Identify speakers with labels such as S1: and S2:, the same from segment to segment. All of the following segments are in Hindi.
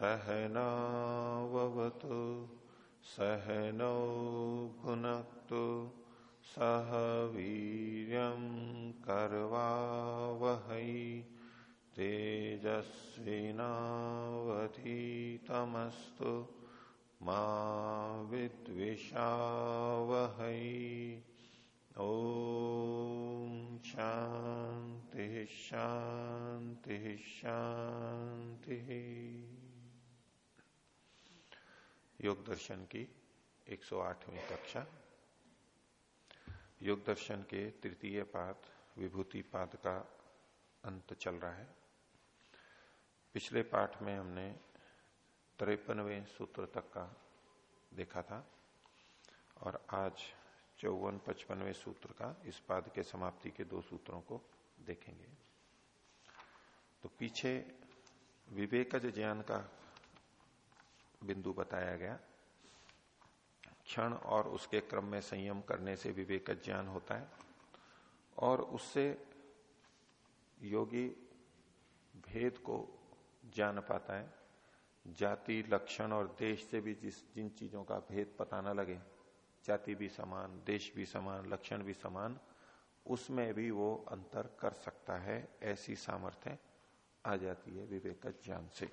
S1: सहनावतु सहनौ भुनक्तु सह वीर कर्वावहै तेजस्विनावधीतमस्तु मा विद्विषावहै। ओ शांति शांति शांति योग दर्शन की 108वीं कक्षा। योग दर्शन के तृतीय पाद विभूति पाद का अंत चल रहा है। पिछले पाठ में हमने तिरपनवे सूत्र तक का देखा था और आज चौवन पचपनवे सूत्र का इस पाद के समाप्ति के दो सूत्रों को देखेंगे। तो पीछे विवेकज ज्ञान का बिंदु बताया गया। क्षण और उसके क्रम में संयम करने से विवेक ज्ञान होता है और उससे योगी भेद को जान पाता है। जाति, लक्षण और देश से भी जिस, जिन चीज़ों का भेद पता न लगे, जाति भी समान, देश भी समान, लक्षण भी समान, उसमें भी वो अंतर कर सकता है, ऐसी सामर्थ्य आ जाती है विवेक ज्ञान से।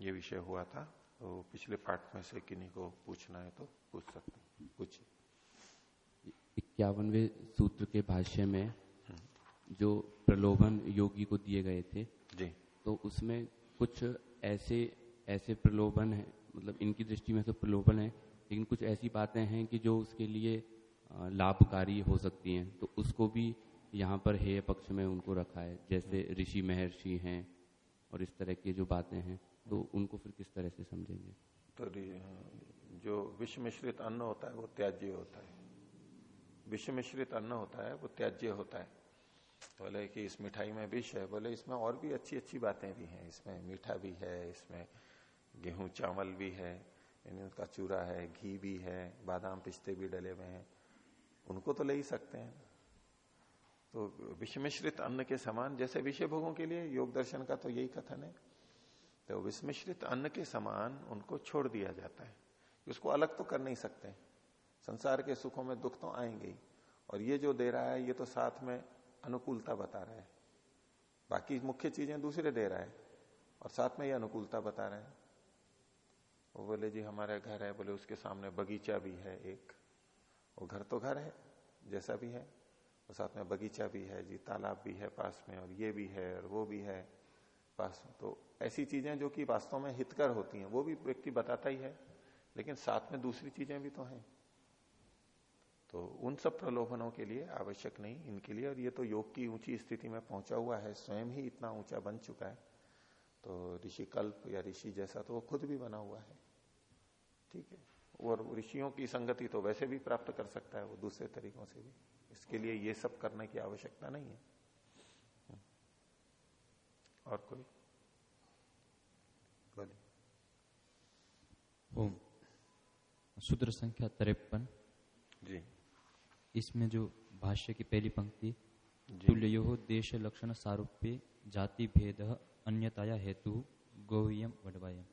S1: ये विषय हुआ था। तो पिछले पाठ में से किन्हीं को पूछना है तो पूछ सकते पूछिए।
S2: इक्यावनवे सूत्र के भाष्य में जो प्रलोभन योगी को दिए गए थे
S1: जी।
S2: तो उसमें कुछ ऐसे ऐसे प्रलोभन है मतलब इनकी दृष्टि में तो प्रलोभन है लेकिन कुछ ऐसी बातें हैं कि जो उसके लिए लाभकारी हो सकती हैं तो उसको भी यहाँ पर हेय पक्ष में उनको रखा है जैसे ऋषि महर्षि हैं और इस तरह की जो बातें हैं। तो उनको फिर किस तरह से समझेंगे?
S1: तो जो विष मिश्रित अन्न होता है, वो त्याज्य होता है। विष मिश्रित अन्न होता है, वो त्याज्य होता है। बोले कि इस मिठाई में विष है बोले इसमें और भी अच्छी अच्छी बातें भी हैं। इसमें मीठा भी है, इसमें गेहूँ, चावल भी है इनका चूरा है, घी भी है, बादाम पिस्ते भी डले हुए हैं। उनको तो ले ही सकते हैं। तो विष मिश्रित अन्न के समान, जैसे विषय भोगों के लिए योग दर्शन का तो यही कथन है। तो विस्मिश्रित अन्न के समान उनको छोड़ दिया जाता है। उसको अलग तो कर नहीं सकते। संसार के सुखों में दुख तो आएँगे ही। और ये जो दे रहा है, ये तो साथ में अनुकूलता बता रहा है। बाकी मुख्य चीज़ें दूसरे दे रहा है, और साथ में ये अनुकूलता बता रहा है। वो बोले, जी, हमारा घर है। बोले, उसके सामने बगीचा भी है एक। वो घर तो घर है, जैसा भी है। और साथ में बगीचा भी है जी, तालाब भी है पास में, और ये भी है, और वो भी है। तो ऐसी चीज़ें जो कि वास्तव में हितकर होती हैं, वो भी व्यक्ति बताता ही है, लेकिन साथ में दूसरी चीज़ें भी तो हैं। तो उन सब प्रलोभनों के लिए आवश्यक नहीं, इनके लिए, और ये तो योग की ऊँची स्थिति में पहुँचा हुआ है, स्वयं ही इतना ऊँचा बन चुका है। तो ऋषि कल्प या ऋषि जैसा तो वो खुद भी बना हुआ है। ठीक है? और ऋषियों की संगति तो वैसे भी प्राप्त कर सकता है वो दूसरे तरीकों से भी। इसके लिए ये सब करने की आवश्यकता नहीं है। और कोई? बोलिए।
S3: ओम। सूत्र संख्या तिरपन।
S1: जी।
S3: इसमें जो भाष्य की पहली पंक्ति तुल्यो देश लक्षण सारूप्य जाति भेद अन्यताया हेतु गोयम वडवायम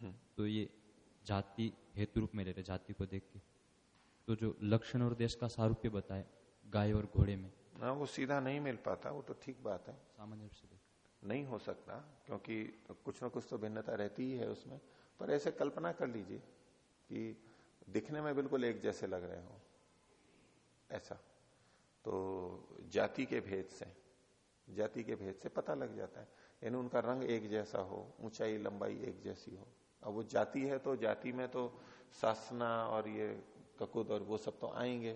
S3: हम्म। तो ये जाति हेतु रूप में ले रहे जाति को देख के। तो जो लक्षण और देश का सारूप्य बताए गाय और घोड़े में।
S1: हाँ वो सीधा नहीं मिल पाता वो तो ठीक बात है।
S3: सामान्य रूप से
S1: नहीं हो सकता, क्योंकि कुछ ना कुछ तो भिन्नता रहती ही है उसमें। पर ऐसे कल्पना कर लीजिए कि दिखने में बिल्कुल एक जैसे लग रहे हो। ऐसा। तो जाति के भेद से, जाति के भेद से पता लग जाता है। यानी उनका रंग एक जैसा हो, ऊंचाई, लंबाई एक जैसी हो। अब वो जाति है तो जाति में तो सासना और ये ककुद और वो सब तो आएँगे।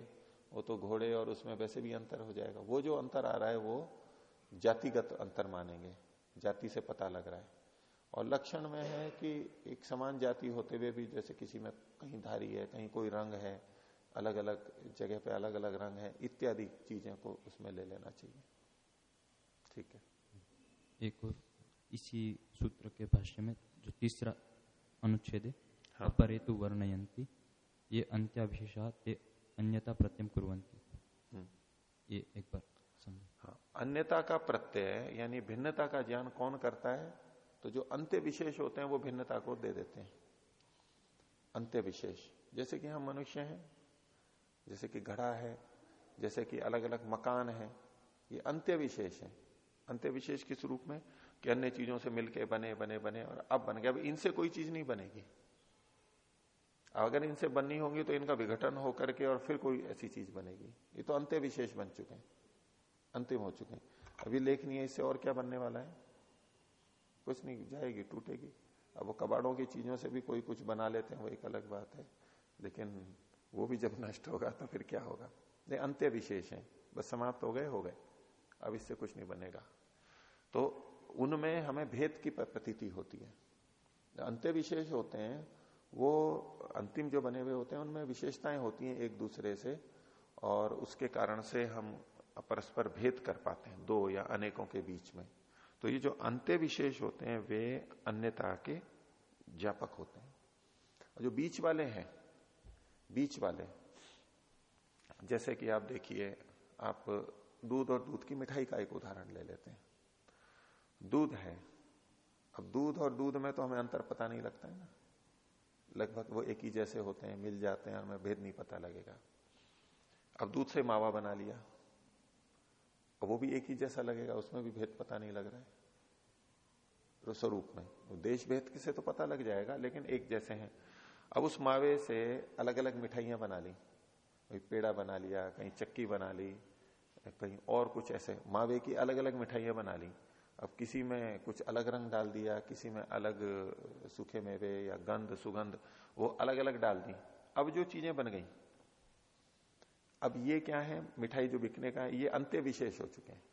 S1: वो तो घोड़े और उसमें वैसे भी अंतर हो जाएगा। वो जो अंतर आ रहा है वो जातिगत अंतर मानेंगे जाति से पता लग रहा है। और लक्षण में है कि एक समान जाति होते हुए भी जैसे किसी में कहीं धारी है कहीं कोई रंग है अलग अलग जगह पे अलग अलग रंग है इत्यादि चीज़ें को उसमें ले लेना चाहिए। ठीक है?
S3: एक और इसी सूत्र के भाष्य में जो तीसरा अनुच्छेद है हाँ। अपरेतु वर्णयंती ये अंत्याभिशेषा ते अन्यता प्रत्यय कुरंती हम्म। ये एक बार।
S1: हाँ अन्यता का प्रत्यय, यानी भिन्नता का ज्ञान कौन करता है? तो जो अंत्य विशेष होते हैं, वो भिन्नता को दे देते हैं। अंत्य विशेष। जैसे कि हम मनुष्य हैं, जैसे कि घड़ा है, जैसे कि अलग अलग मकान है, ये अंत्य विशेष है। अंत्य विशेष किस रूप में? कि अन्य चीज़ों से मिलके बने बने बने और अब बन गया। अब इनसे कोई चीज़ नहीं बनेगी। अगर इनसे बननी होगी तो इनका विघटन होकर के और फिर कोई ऐसी चीज़ बनेगी। ये तो अंत्य विशेष बन चुके हैं। अंतिम हो चुके अभी लेखनी है इससे और क्या बनने वाला है? कुछ नहीं, जाएगी, टूटेगी। अब वो कबाड़ों की चीज़ों से भी कोई कुछ बना लेते हैं, वो एक अलग बात है। लेकिन वो भी जब नष्ट होगा तो फिर क्या होगा? नहीं, अंत्य विशेष है। बस समाप्त हो गए हो गए। अब इससे कुछ नहीं बनेगा। तो उनमें हमें भेद की प्रतीति होती है। अंत्य विशेष होते हैं, वो अंतिम जो बने हुए होते हैं, उनमें विशेषताएँ होती हैं एक दूसरे से, और उसके कारण से हम परस्पर भेद कर पाते हैं, दो या अनेकों के बीच में। तो ये जो अंत्य विशेष होते हैं, वे अन्यता के ज्ञापक होते हैं। जो बीच वाले हैं, बीच वाले, जैसे कि आप देखिए, आप दूध और दूध की मिठाई का एक उदाहरण ले लेते हैं। दूध है। अब दूध और दूध में तो हमें अंतर पता नहीं लगता है ना। लगभग वो एक ही जैसे होते हैं, मिल जाते हैं हमें भेद नहीं पता लगेगा। अब दूध से मावा बना लिया। और वो भी एक ही जैसा लगेगा, उसमें भी भेद पता नहीं लग रहा है। तो स्वरूप में। देश भेद से तो पता लग जाएगा, लेकिन एक जैसे हैं। अब उस मावे से अलग अलग मिठाइयाँ बना ली। कहीं पेड़ा बना लिया, कहीं चक्की बना ली, कहीं और कुछ ऐसे। मावे की अलग अलग मिठाइयाँ बना ली। अब किसी में कुछ अलग रंग डाल दिया, किसी में अलग सूखे मेवे या गंध, सुगंध, वो अलग अलग डाल दी। अब जो चीज़ें बन गई अब ये क्या है? मिठाई जो बिकने का है, ये अंत्य विशेष हो चुके हैं।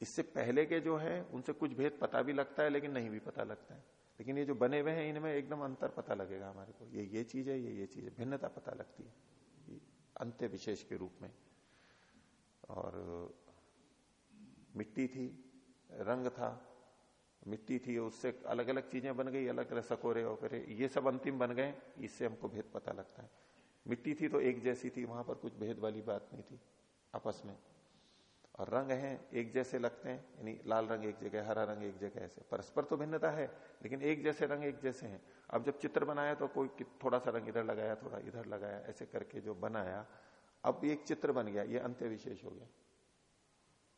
S1: इससे पहले के जो है, उनसे कुछ भेद पता भी लगता है, लेकिन नहीं भी पता लगता है। लेकिन ये जो बने हुए हैं, इनमें एकदम अंतर पता लगेगा हमारे को। ये ये चीज़ है, ये ये चीज़ है। भिन्नता पता लगती है अंत्य विशेष के रूप में। और मिट्टी थी, रंग था, मिट्टी थी, उससे अलग अलग चीज़ें बन गई अलग अलग सकोरे वकोरे ये सब अंतिम बन गए, इससे हमको भेद पता लगता है। मिट्टी थी तो एक जैसी थी, वहाँ पर कुछ भेद वाली बात नहीं थी, आपस में। और रंग है, एक जैसे लगते हैं, यानी लाल रंग एक जगह हरा रंग एक जगह ऐसे। परस्पर तो भिन्नता है, लेकिन एक जैसे रंग एक जैसे हैं। अब जब चित्र बनाया तो कोई थोड़ा सा रंग इधर लगाया, थोड़ा इधर लगाया, ऐसे करके जो बनाया, अब एक चित्र बन गया, ये अंत्य विशेष हो गया।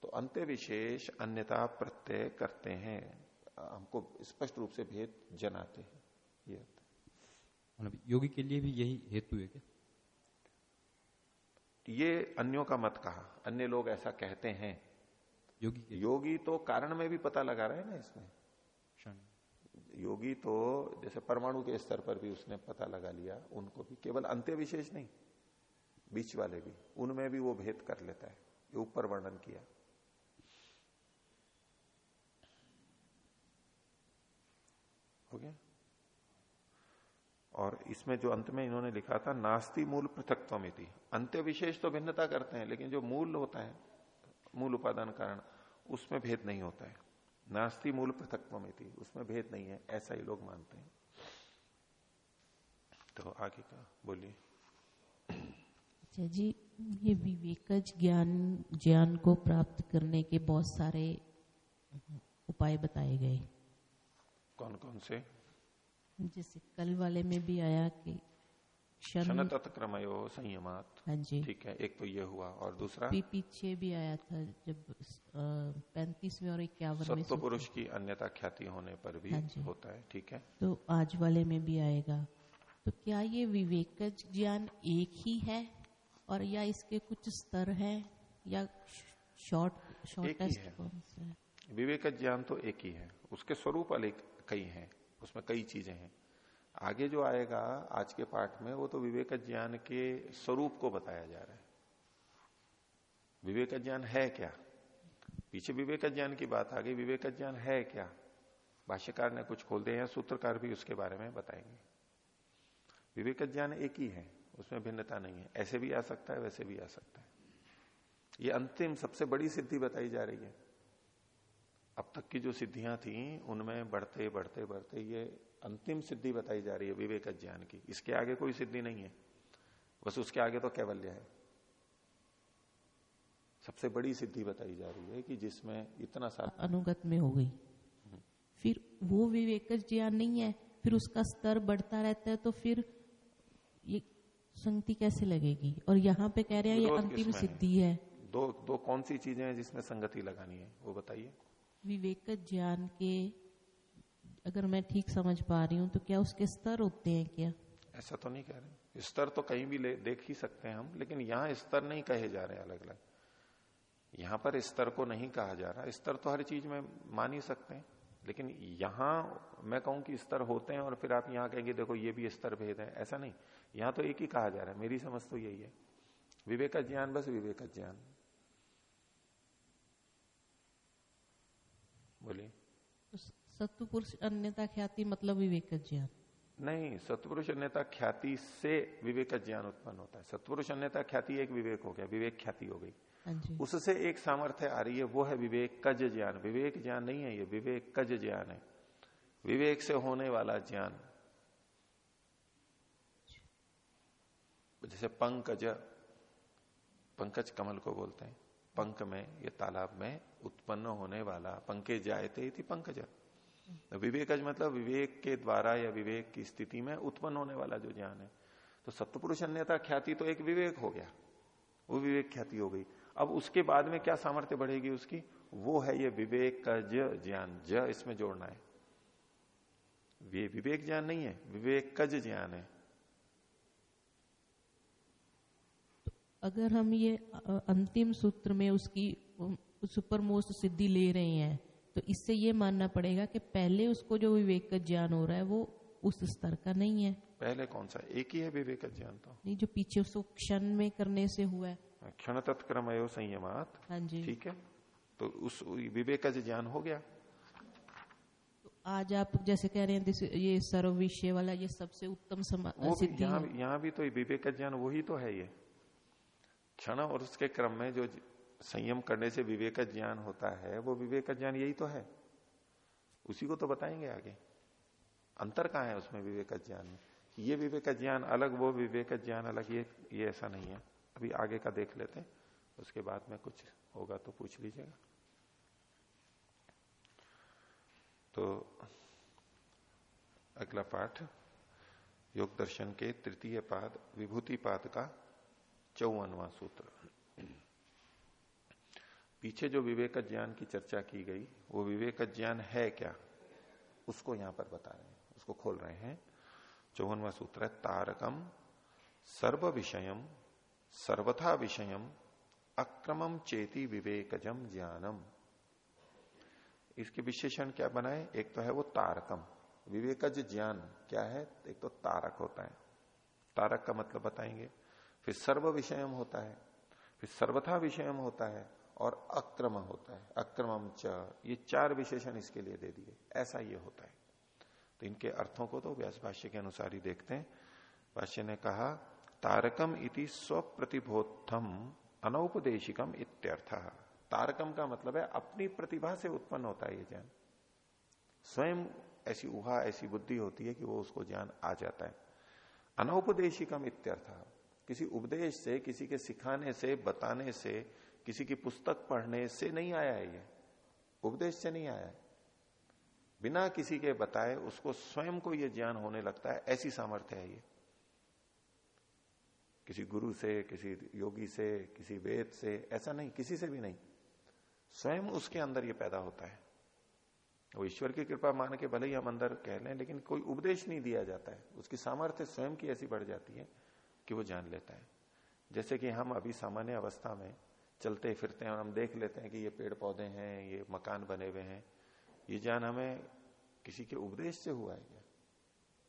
S1: तो अंत्य विशेष अन्यता प्रत्यय करते हैं। हमको स्पष्ट रूप से भेद जनाते हैं, ये
S3: मतलब योगी के लिए भी यही हेतु है क्या?
S1: ये अन्यों का मत कहा। अन्य लोग ऐसा कहते हैं। योगी योगी तो कारण में भी पता लगा रहे हैं ना इसमें। योगी तो जैसे परमाणु के स्तर पर भी उसने पता लगा लिया उनको भी। केवल अंत्य विशेष नहीं बीच वाले भी। उनमें भी वो भेद कर लेता है। ये ऊपर वर्णन किया हो गया और इसमें जो अंत में इन्होंने लिखा था नास्ती मूल पृथकत्वमिति। अंत्य विशेष तो भिन्नता करते हैं लेकिन जो मूल होता है मूल उपादान कारण उसमें भेद नहीं होता है। नास्ती मूल पृथकत्वमिति उसमें भेद नहीं है ऐसा ही लोग मानते हैं। तो आगे का बोलिए।
S4: अच्छा जी ये विवेकज ज्ञान ज्ञान को प्राप्त करने के बहुत सारे उपाय बताए गए।
S1: कौन कौन से?
S4: जैसे कल वाले में भी आया कि
S1: क्षण तत्क्रमयो संयमात।
S4: हाँ जी।
S1: ठीक है एक तो ये हुआ और दूसरा?
S4: भी पीछे भी आया था जब पैंतीसवें और इक्यावन
S1: सत्व पुरुष की अन्यता ख्याति होने पर भी हाँ होता है ठीक है?
S4: तो आज वाले में भी आएगा। तो क्या ये विवेकज ज्ञान एक ही है? और या इसके कुछ स्तर है? या शॉर्ट शॉर्टेस्ट कौन सा है?
S1: विवेक ज्ञान तो एक ही है। उसके स्वरूप अलग कई हैं। उसमें कई चीज़ें हैं। आगे जो आएगा, आज के पाठ में, वो तो विवेक ज्ञान के स्वरूप को बताया जा रहा है। विवेक ज्ञान है क्या? पीछे विवेक ज्ञान की बात आ गई विवेक ज्ञान है क्या? भाष्यकार ने कुछ खोल दिया सूत्रकार भी उसके बारे में बताएँगे। विवेक ज्ञान एक ही है, उसमें भिन्नता नहीं है। ऐसे भी आ सकता है, वैसे भी आ सकता है। ये अंतिम सबसे बड़ी सिद्धि बताई जा रही है। अब तक की जो सिद्धियाँ थी उनमें बढ़ते बढ़ते बढ़ते ये अंतिम सिद्धि बताई जा रही है विवेक ज्ञान की। इसके आगे कोई सिद्धि नहीं है। बस उसके आगे तो कैवल्य है। सबसे बड़ी सिद्धि बताई जा रही है कि जिसमें इतना सारा
S4: अनुगत में हो गई। फिर वो विवेक ज्ञान नहीं है फिर उसका स्तर बढ़ता रहता है तो फिर ये संगति कैसे लगेगी? और यहाँ पे कह रहे हैं ये अंतिम सिद्धि है।
S1: दो दो कौन सी चीज़ें हैं जिसमें संगति लगानी है वो बताइए।
S4: विवेक ज्ञान के अगर मैं ठीक समझ पा रही हूँ तो क्या उसके स्तर होते हैं क्या?
S1: ऐसा तो नहीं कह रहे। स्तर तो कहीं भी ले, देख ही सकते हैं हम लेकिन यहाँ स्तर नहीं कहे जा रहे अलग अलग यहाँ पर स्तर को नहीं कहा जा रहा। स्तर तो हर चीज़ में मान ही सकते हैं लेकिन यहाँ मैं कहूँ कि स्तर होते हैं और फिर आप यहाँ कहेंगे देखो ये भी स्तर भेद है। ऐसा नहीं। यहाँ तो एक ही कहा जा रहा है। मेरी समझ तो यही है। विवेक ज्ञान बस विवेक ज्ञान बोलिए।
S4: तो सत्पुरुष अन्यता ख्याति मतलब विवेक ज्ञान।
S1: नहीं सत्पुरुष अन्यता ख्याति से विवेक ज्ञान उत्पन्न होता है। सत्पुरुष अन्यता ख्याति एक विवेक हो गया विवेक ख्याति हो गई।
S4: हाँ
S1: उससे एक सामर्थ्य आ रही है वो है विवेक कज ज्ञान। विवेक ज्ञान नहीं है ये विवेक कज ज्ञान है। विवेक से होने वाला ज्ञान। जैसे पंकज पंकज कमल को बोलते हैं पंक में ये तालाब में उत्पन्न होने वाला पंके जायते थी पंकज। विवेकज मतलब विवेक के द्वारा या विवेक की स्थिति में उत्पन्न होने वाला जो ज्ञान है। तो सत्पुरुष अन्यता ख्याति तो एक विवेक हो गया। वो विवेक ख्याति हो गई। अब उसके बाद में क्या सामर्थ्य बढ़ेगी उसकी? वो है ये विवेक का ज्ञान। ज इसमें जोड़ना है। ये विवेक ज्ञान नहीं है, विवेक कज ज्ञान है।
S4: अगर हम ये अंतिम सूत्र में उसकी सुपर मोस्ट सिद्धि ले रहे हैं तो इससे ये मानना पड़ेगा कि पहले उसको जो विवेक का ज्ञान हो रहा है वो उस स्तर का नहीं है।
S1: पहले कौन सा? एक ही है विवेक ज्ञान तो?
S4: नहीं जो पीछे उसको क्षण में करने से हुआ है।
S1: क्षण तत्क्रम संयमात।
S4: हाँ जी।
S1: ठीक है? तो उस विवेक का ज्ञान हो गया।
S4: तो आज आप जैसे कह रहे हैं ये सर्व विषय वाला ये सबसे उत्तम
S1: सिद्धि यहाँ यहाँ भी तो विवेक का ज्ञान वही तो है ये। क्षण और उसके क्रम में जो संयम करने से विवेक ज्ञान होता है, वो विवेक ज्ञान यही तो है। उसी को तो बताएँगे आगे। अंतर कहाँ है उसमें विवेक ज्ञान में? ये विवेक ज्ञान अलग, वो विवेक ज्ञान अलग, ये ये ऐसा नहीं है। अभी आगे का देख लेते हैं। उसके बाद में कुछ होगा तो पूछ लीजिएगा। तो अगला पाठ, योग दर्शन के तृतीय पाद, विभूति पाद का चौवनवा सूत्र। पीछे जो विवेक ज्ञान की चर्चा की गई, वो विवेक ज्ञान है क्या? उसको यहाँ पर बता रहे हैं। उसको खोल रहे हैं। चौवनवा सूत्र है, तारकम सर्व विषयम, सर्वथा विषयम, अक्रमम चेती विवेकजम ज्ञानम। इसके विशेषण क्या बनाए? एक तो है वो तारकम। विवेकज ज्ञान क्या है? एक तो तारक होता है। तारक का मतलब बताएँगे। फिर सर्व विषयम होता है। फिर सर्वथा विषयम होता है। और अक्रम होता है। अक्रमम च, ये चार विशेषण इसके लिए दे दिए। ऐसा ये होता है। तो इनके अर्थों को तो व्यास भाष्य के अनुसार ही देखते हैं। भाष्य ने कहा, तारकम इति स्वप्रतिबोधम अनौपदेशिकम इत्यर्थ। तारकम का मतलब है, अपनी प्रतिभा से उत्पन्न होता है ये ज्ञान। स्वयं ऐसी उहा ऐसी बुद्धि होती है कि वो उसको ज्ञान आ जाता है। अनौपदेशिकम इत्यर्थ। किसी उपदेश से, किसी के सिखाने से, बताने से किसी की पुस्तक पढ़ने से नहीं आया है ये, उपदेश से नहीं आया बिना किसी के बताए उसको स्वयं को ये ज्ञान होने लगता है, ऐसी सामर्थ्य है ये। किसी गुरु से, किसी योगी से, किसी वेद से, ऐसा नहीं, किसी से भी नहीं। स्वयं उसके अंदर ये पैदा होता है। वो ईश्वर की कृपा मान के भले ही हम अंदर कह लें, लेकिन कोई उपदेश नहीं दिया जाता है। उसकी सामर्थ्य स्वयं की ऐसी बढ़ जाती है कि वो जान लेता है। जैसे कि हम अभी सामान्य अवस्था में चलते फिरते हैं और हम देख लेते हैं कि ये पेड़ पौधे हैं, ये मकान बने हुए हैं। ये ज्ञान हमें किसी के उपदेश से हुआ है क्या?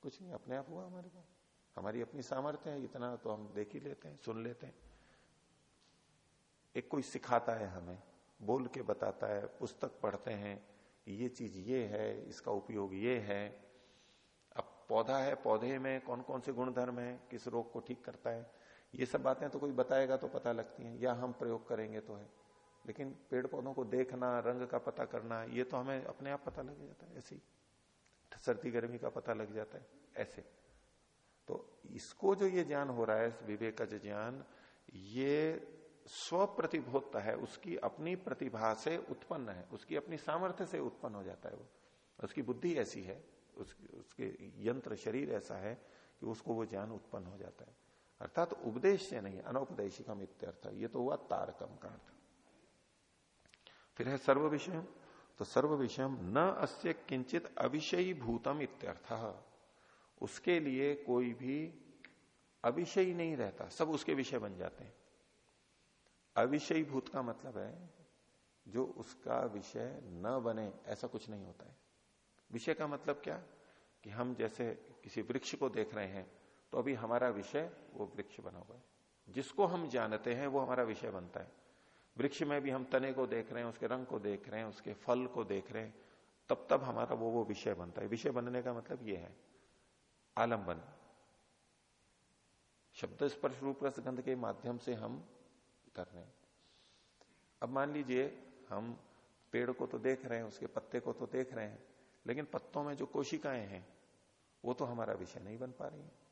S1: कुछ नहीं, अपने आप हुआ हमारे पास। हमारी अपनी सामर्थ्य है, इतना तो हम देख ही लेते हैं, सुन लेते हैं। एक कोई सिखाता है हमें, बोल के बताता है, पुस्तक पढ़ते हैं, ये चीज़ ये है, इसका उपयोग ये है। अब पौधा है, पौधे में कौन कौन से गुणधर्म है, किस रोग को ठीक करता है? ये सब बातें तो कोई बताएगा तो पता लगती हैं या हम प्रयोग करेंगे तो है। लेकिन पेड़ पौधों को देखना रंग का पता करना ये तो हमें अपने आप पता लग जाता है ऐसे ही। सर्दी गर्मी का पता लग जाता है ऐसे। तो इसको जो ये ज्ञान हो रहा है विवेक का ज्ञान ये स्व प्रतिभोत्ता है उसकी अपनी प्रतिभा से उत्पन्न है उसकी अपनी सामर्थ्य से उत्पन्न हो जाता है वो। उसकी बुद्धि ऐसी है उस, उसके यंत्र शरीर ऐसा है कि उसको वो ज्ञान उत्पन्न हो जाता है। अर्थात तो उपदेश से नहीं, अनौपदेशिकम इत्यर्थ। ये तो हुआ तारकम का अर्थ। फिर है सर्व विषय तो सर्व विषय न अस्य किंचित अविषयी भूतम इत्यर्थ। उसके लिए कोई भी अविषयी नहीं रहता, सब उसके विषय बन जाते हैं। अविषयी भूत का मतलब है, जो उसका विषय न बने, ऐसा कुछ नहीं होता है। विषय का मतलब क्या? कि हम जैसे किसी वृक्ष को देख रहे हैं तो अभी हमारा विषय वो वृक्ष बना हुआ है। जिसको हम जानते हैं, वो हमारा विषय बनता है। वृक्ष में भी हम तने को देख रहे हैं, उसके रंग को देख रहे हैं, उसके फल को देख रहे हैं, तब तब हमारा वो वो विषय बनता है। विषय बनने का मतलब ये है, आलंबन। शब्द स्पर्श रूप रसगंध के माध्यम से हम कर रहे हैं। अब मान लीजिए, हम पेड़ को तो देख रहे हैं, उसके पत्ते को तो देख रहे हैं, लेकिन पत्तों में जो कोशिकाएँ हैं, वो तो हमारा विषय नहीं बन पा रही है।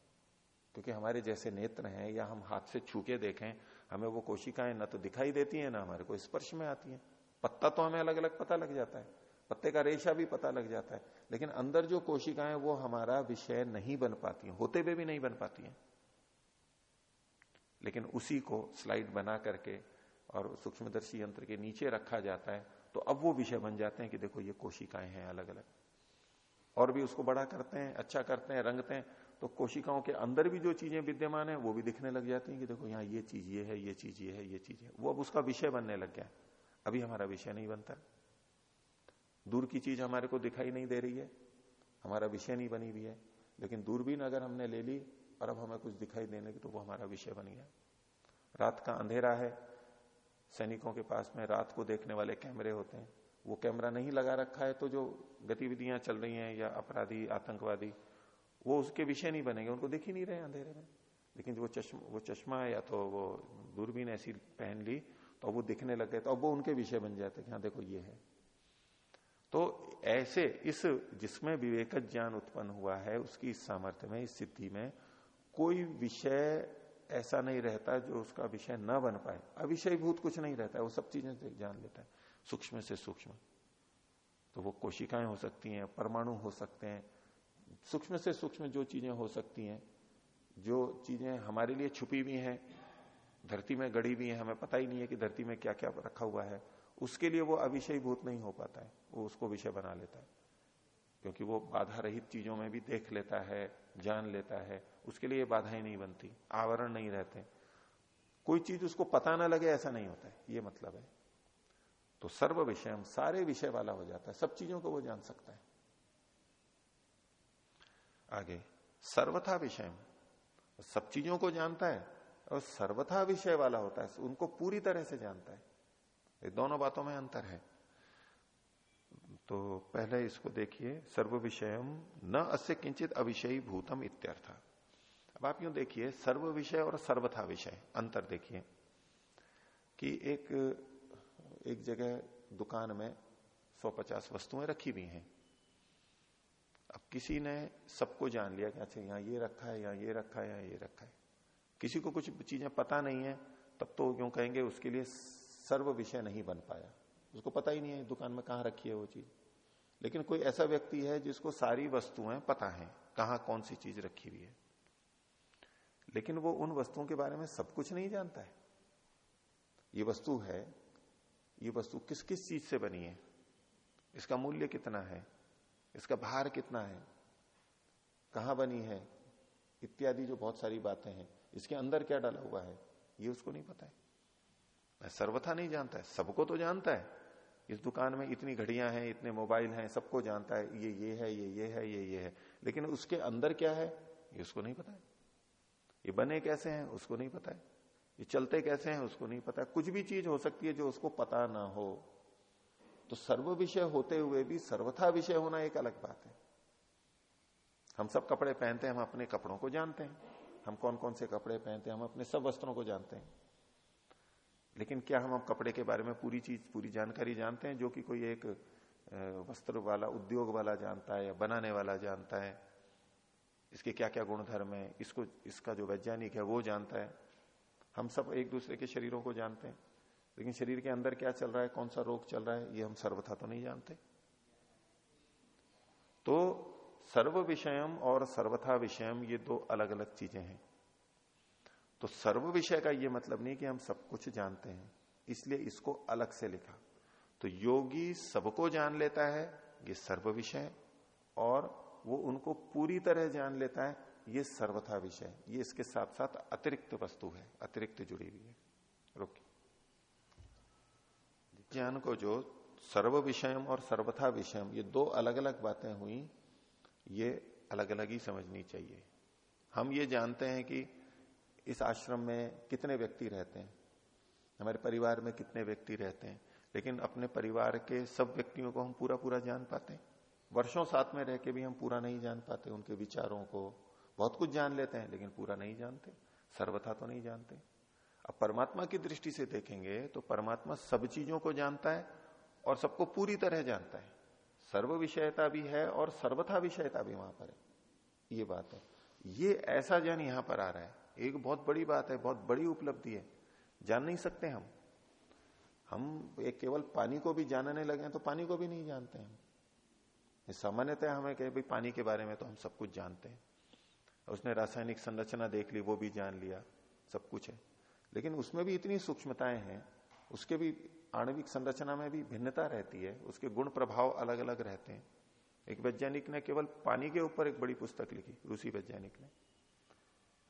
S1: क्योंकि हमारे जैसे नेत्र हैं या हम हाथ से छू के देखें, हमें वो कोशिकाएँ ना तो दिखाई देती है, ना हमारे को स्पर्श में आती है। पत्ता तो हमें अलग अलग पता लग जाता है। पत्ते का रेशा भी पता लग जाता है। लेकिन अंदर जो कोशिकाएँ, वो हमारा विषय नहीं बन पाती होते हुए भी नहीं बन पाती हैं। लेकिन उसी को स्लाइड बना करके और सूक्ष्मदर्शी यंत्र के नीचे रखा जाता है तो अब वो विषय बन जाते हैं कि देखो ये कोशिकाएँ हैं अलग अलग और भी उसको बड़ा करते हैं अच्छा करते हैं, रंगते हैं। तो कोशिकाओं के अंदर भी जो चीज़ें विद्यमान है, वो भी दिखने लग जाती हैं कि देखो यहाँ ये चीज़ ये है, ये चीज़ ये है, ये चीज़ है। वो अब उसका विषय बनने लग गया। अभी हमारा विषय नहीं बनता। दूर की चीज़ हमारे को दिखाई नहीं दे रही है। हमारा विषय नहीं बनी हुई है। लेकिन दूरबीन अगर हमने ले ली और अब हमें कुछ दिखाई देने की तो वो हमारा विषय बन गया। रात का अंधेरा है। सैनिकों के पास में रात को देखने वाले कैमरे होते हैं। वो कैमरा नहीं लगा रखा है तो जो गतिविधियाँ चल रही हैं या अपराधी, आतंकवादी वो उसके विषय नहीं बनेंगे, उनको दिख ही नहीं रहे अंधेरे में। लेकिन वो चश्मा वो चश्मा या तो वो दूरबीन ऐसी पहन ली तो वो दिखने लग गए तो वो उनके विषय बन जाते हाँ देखो ये है। तो ऐसे इस जिसमें विवेक ज्ञान उत्पन्न हुआ है, उसकी इस सामर्थ्य में, इस स्थिति में, कोई विषय ऐसा नहीं रहता जो उसका विषय न बन पाए। अविषय भूत कुछ नहीं रहता है वो सब चीज़ें जान लेता है। सूक्ष्म से सूक्ष्म। तो वो कोशिकाएँ हो सकती हैं, परमाणु हो सकते हैं सूक्ष्म से सूक्ष्म जो चीज़ें हो सकती हैं, जो चीज़ें हमारे लिए छुपी हुई हैं, धरती में गड़ी हुई है, हमें पता ही नहीं है कि धरती में क्या क्या रखा हुआ है, उसके लिए वो अविषय भूत नहीं हो पाता है, वो उसको विषय बना लेता है। क्योंकि वो बाधा रहित चीज़ों में भी देख लेता है, जान लेता है, उसके लिए बाधाएँ नहीं बनती, आवरण नहीं रहते। कोई चीज़ उसको पता ना लगे ऐसा नहीं होता है, ये मतलब है। तो सर्व विषय सारे विषय वाला हो जाता है, सब चीज़ों को वो जान सकता है। आगे, सर्वथा विषय। सब चीज़ों को जानता है और सर्वथा विषय वाला होता है, उनको पूरी तरह से जानता है। ये दोनों बातों में अंतर है। तो पहले इसको देखिए सर्व विषय न अस्य किंचित अविषयी भूतम इत्यर्थ। अब आप यूँ देखिए सर्व विषय और सर्वथा विषय, अंतर देखिए। कि एक एक जगह दुकान में 150 वस्तुएँ रखी हुई हैं। अब किसी ने सबको जान लिया कि अच्छा यहाँ ये रखा है, यहाँ ये रखा है, यहाँ ये रखा है। किसी को कुछ चीज़ें पता नहीं है, तब तो क्यों कहेंगे उसके लिए सर्व विषय नहीं बन पाया। उसको पता ही नहीं है, दुकान में कहाँ रखी है वो चीज़। लेकिन कोई ऐसा व्यक्ति है जिसको सारी वस्तुएँ पता है, कहाँ कौन सी चीज़ रखी हुई है। लेकिन वो उन वस्तुओं के बारे में सब कुछ नहीं जानता है। ये वस्तु है, ये वस्तु किस किस चीज़ से बनी है, इसका मूल्य कितना है इसका भार कितना है? कहाँ बनी है? इत्यादि जो बहुत सारी बातें हैं, इसके अंदर क्या डाला हुआ है, ये उसको नहीं पता है। मैं सर्वथा नहीं जानता है, सबको तो जानता है। इस दुकान में इतनी घड़ियाँ हैं, इतने मोबाइल हैं, सबको जानता है, ये ये है, ये ये है, ये ये है। लेकिन उसके अंदर क्या है, ये उसको नहीं पता है। ये बने कैसे हैं, उसको नहीं पता है। ये चलते कैसे हैं, उसको नहीं पता है। कुछ भी चीज़ हो सकती है जो उसको पता ना हो। तो सर्व विषय होते हुए भी सर्वथा विषय होना एक अलग बात है। हम सब कपड़े पहनते हैं, हम अपने कपड़ों को जानते हैं। हम कौन कौन से कपड़े पहनते हैं, हम अपने सब वस्त्रों को जानते हैं। लेकिन क्या हम कपड़े के बारे में पूरी चीज़, पूरी जानकारी जानते हैं, जो कि कोई एक वस्त्र वाला, उद्योग वाला जानता है या बनाने वाला जानता है? इसके क्या क्या गुणधर्म है? इसको, इसका जो वैज्ञानिक है वो जानता है। हम सब एक दूसरे के शरीरों को जानते हैं। लेकिन शरीर के अंदर क्या चल रहा है? कौन सा रोग चल रहा है? ये हम सर्वथा तो नहीं जानते। तो सर्व विषयम और सर्वथा विषयम ये दो अलग अलग चीज़ें हैं। तो सर्व विषय का ये मतलब नहीं कि हम सब कुछ जानते हैं। इसलिए इसको अलग से लिखा। तो योगी सबको जान लेता है, ये सर्व विषय, और वो उनको पूरी तरह जान लेता है, ये सर्वथा विषय। ये इसके साथ साथ अतिरिक्त वस्तु है, अतिरिक्त जुड़ी हुई है। रुकिए। ज्ञान को जो सर्व विषयम और सर्वथा विषयम, ये दो अलग अलग बातें हुई, ये अलग अलग ही समझनी चाहिए। हम ये जानते हैं कि इस आश्रम में कितने व्यक्ति रहते हैं, हमारे परिवार में कितने व्यक्ति रहते हैं, लेकिन अपने परिवार के सब व्यक्तियों को हम पूरा पूरा जान पाते हैं। वर्षों साथ में रह के भी हम पूरा नहीं जान पाते, उनके विचारों को बहुत कुछ जान लेते हैं, लेकिन पूरा नहीं जानते, सर्वथा तो नहीं जानते। अब परमात्मा की दृष्टि से देखेंगे तो परमात्मा सब चीज़ों को जानता है और सबको पूरी तरह जानता है। सर्व विषयता भी है और सर्वथा विषयता भी वहाँ पर है। ये बात है। ये ऐसा ज्ञान यहाँ पर आ रहा है। एक बहुत बड़ी बात है, बहुत बड़ी उपलब्धि है। जान नहीं सकते हम। हम एक केवल पानी को भी जानने लगे तो पानी को भी नहीं जानते हम। सामान्यतः हमें कहे, भाई, पानी के बारे में तो हम सब कुछ जानते हैं। उसने रासायनिक संरचना देख ली, वो भी जान लिया। सब कुछ है। लेकिन उसमें भी इतनी सूक्ष्मताएँ हैं, उसके भी आणविक संरचना में भी भिन्नता रहती है, उसके गुण प्रभाव अलग अलग रहते हैं। एक वैज्ञानिक ने केवल पानी के ऊपर एक बड़ी पुस्तक लिखी, रूसी वैज्ञानिक ने।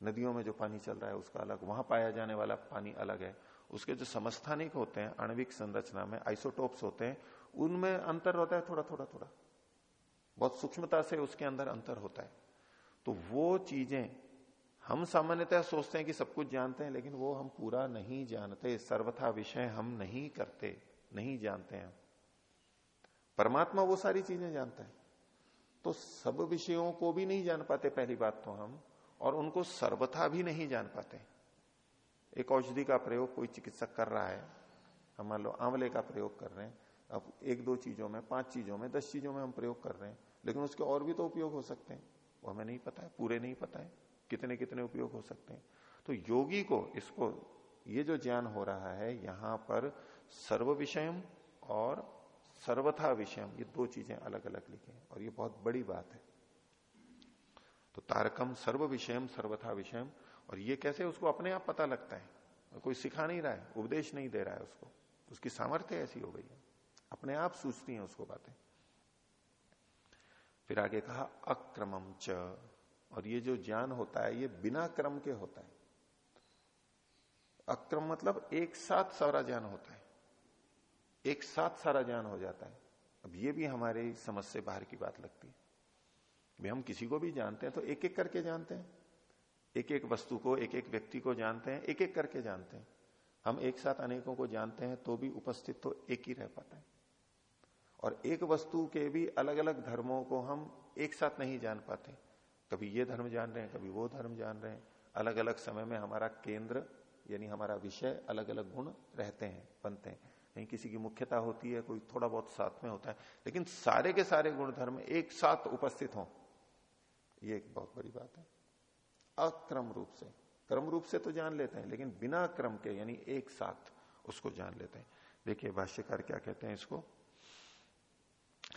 S1: नदियों में जो पानी चल रहा है, उसका अलग, वहाँ पाया जाने वाला पानी अलग है। उसके जो समस्थानिक होते हैं, आणविक संरचना में, आइसोटोप्स होते हैं, उनमें अंतर होता है थोड़ा थोड़ा थोड़ा। बहुत सूक्ष्मता से उसके अंदर अंतर होता है। तो वो चीज़ें हम सामान्यतः सोचते हैं कि सब कुछ जानते हैं, लेकिन वो हम पूरा नहीं जानते, सर्वथा विषय हम नहीं करते, नहीं जानते हैं। परमात्मा वो सारी चीज़ें जानता है। तो सब विषयों को भी नहीं जान पाते, पहली बात तो हम, और उनको सर्वथा भी नहीं जान पाते। एक औषधि का प्रयोग कोई चिकित्सक कर रहा है, हम मान लो आंवले का प्रयोग कर रहे हैं, अब एक दो चीज़ों में, पाँच चीज़ों में, दस चीज़ों में हम प्रयोग कर रहे हैं, लेकिन उसके और भी तो उपयोग हो सकते हैं। वो हमें नहीं पता है, पूरे नहीं पता है। कितने कितने उपयोग हो सकते हैं। तो योगी को, इसको, ये जो ज्ञान हो रहा है, यहाँ पर सर्व विषयम और सर्वथा विषयम, ये दो चीज़ें अलग अलग लिखे हैं, और ये बहुत बड़ी बात है। तो तारकम सर्व विषयम, सर्वथा विषयम, और ये कैसे उसको अपने आप पता लगता है? कोई सिखा नहीं रहा है, उपदेश नहीं दे रहा है उसको। उसकी सामर्थ्य ऐसी हो गई है। अपने आप सूझती हैं उसको बातें। फिर आगे कहा, अक्रमम च और ये जो ज्ञान होता है, ये बिना क्रम के होता है। अक्रम मतलब एक साथ सारा ज्ञान होता है। एक साथ सारा ज्ञान हो जाता है। अब ये भी हमारे समझ से बाहर की बात लगती है। भी हम किसी को भी जानते हैं तो एक एक करके जानते हैं। एक एक वस्तु को एक एक व्यक्ति को जानते हैं एक एक करके जानते हैं। हम एक साथ अनेकों को जानते हैं तो भी उपस्थित तो एक ही रह पाता है। और एक वस्तु के भी अलग अलग धर्मों को हम एक साथ नहीं जान पाते। कभी ये धर्म जान रहे हैं, कभी वो धर्म जान रहे हैं। अलग अलग समय में हमारा केंद्र, यानी हमारा विषय अलग अलग गुण रहते हैं, बनते हैं। कहीं किसी की मुख्यता होती है, कोई थोड़ा बहुत साथ में होता है, लेकिन सारे के सारे गुण धर्म एक साथ उपस्थित हों, ये एक बहुत बड़ी बात है। अक्रम रूप से। क्रम रूप से तो जान लेते हैं, लेकिन बिना क्रम के, यानी एक साथ उसको जान लेते हैं। देखिए, भाष्यकार क्या कहते हैं इसको?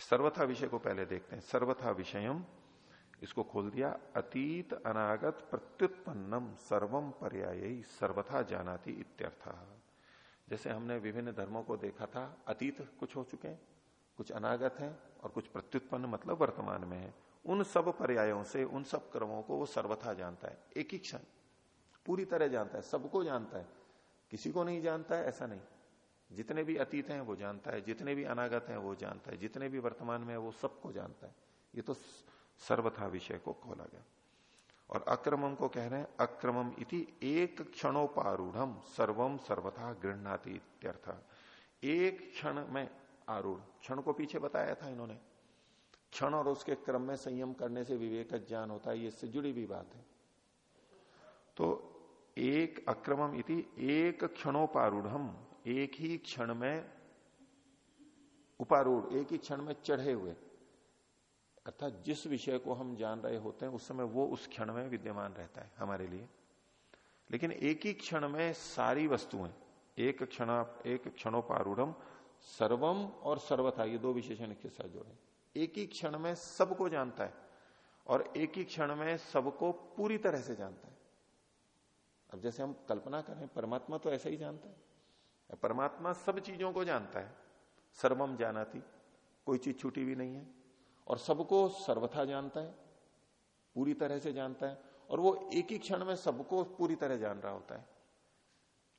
S1: सर्वथा विषय को पहले देखते हैं। सर्वथा विषयम इसको खोल दिया, अतीत अनागत प्रत्युत्पन्नम सर्वम पर्याय सर्वथा जानाती इत्यर्थ। जैसे हमने विभिन्न धर्मों को देखा था, अतीत कुछ हो चुके हैं, कुछ अनागत है और कुछ प्रत्युत्पन्न मतलब वर्तमान में है। उन सब पर्यायों से, उन सब क्रमों को वो सर्वथा जानता है, एक ही क्षण, पूरी तरह जानता है, सबको जानता है, किसी को नहीं जानता है, ऐसा नहीं। जितने भी अतीत हैं, वो जानता है, जितने भी अनागत हैं, वो जानता है, जितने भी वर्तमान में है, वो सबको जानता है। ये तो सर्वथा विषय को खोला गया। और अक्रमम को कह रहे हैं, अक्रमम इति एक क्षणोपारूढ़ सर्वम सर्वथा गृहणाती इत्यर्थ। एक क्षण में आरूढ़, क्षण को पीछे बताया था इन्होंने। क्षण और उसके क्रम में संयम करने से विवेक ज्ञान होता है इससे जुड़ी हुई बात है। तो एक अक्रमम इति एक क्षणोपारूढ़ एक ही क्षण में उपारूढ़, एक ही क्षण में चढ़े हुए। अर्थात जिस विषय को हम जान रहे होते हैं, उस समय वो उस क्षण में विद्यमान रहता है हमारे लिए। लेकिन एक ही क्षण में सारी वस्तुएँ, एक क्षण, एक क्षणोपारूढ़ सर्वम और सर्वथा, ये दो विशेषण के साथ जोड़े। एक ही क्षण में सबको जानता है और एक ही क्षण में सबको पूरी तरह से जानता है। अब जैसे हम कल्पना करें, परमात्मा तो ऐसा ही जानता है। परमात्मा सब चीज़ों को जानता है। सर्वम जाना थी कोई चीज़ छूटी भी नहीं है। और सबको सर्वथा जानता है, पूरी तरह से जानता है, और वो एक ही क्षण में सबको पूरी तरह जान रहा होता है।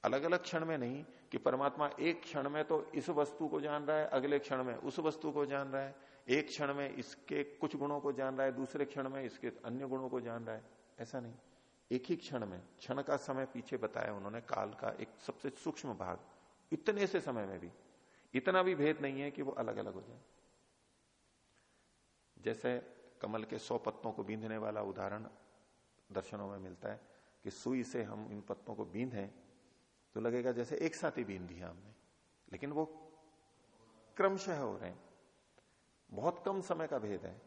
S1: अलग अलग क्षण में नहीं कि परमात्मा एक क्षण में तो इस वस्तु को जान रहा है, अगले क्षण में उस वस्तु को जान रहा है, एक क्षण में इसके कुछ गुणों को जान रहा है, दूसरे क्षण में इसके अन्य गुणों को जान रहा है। ऐसा नहीं। एक ही क्षण में, क्षण का समय पीछे बताया उन्होंने, काल का एक सबसे सूक्ष्म भाग, इतने से समय में भी। इतना भी भेद नहीं है कि वो अलग अलग हो जाए। जैसे कमल के सौ पत्तों को बींधने वाला उदाहरण दर्शनों में मिलता है कि सुई से हम इन पत्तों को बींधें तो लगेगा जैसे एक साथ ही बीन दिया हमने। लेकिन वो क्रमशः हो रहे हैं। बहुत कम समय का भेद है।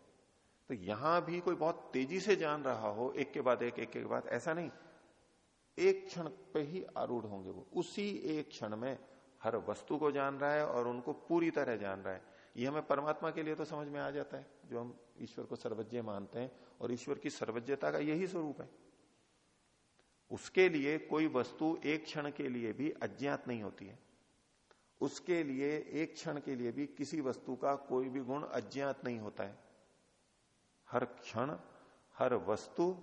S1: तो यहाँ भी कोई बहुत तेज़ी से जान रहा हो, एक के बाद एक एक के बाद, ऐसा नहीं। एक क्षण पे ही आरूढ़ होंगे वो। उसी एक क्षण में हर वस्तु को जान रहा है और उनको पूरी तरह जान रहा है। ये हमें परमात्मा के लिए तो समझ में आ जाता है, जो हम ईश्वर को सर्वज्ञ मानते हैं और ईश्वर की सर्वज्ञता का यही स्वरूप है। उसके लिए कोई वस्तु एक क्षण के लिए भी अज्ञात नहीं होती है। उसके लिए एक क्षण के लिए भी किसी वस्तु का कोई भी गुण अज्ञात नहीं होता है। हर क्षण, हर वस्तु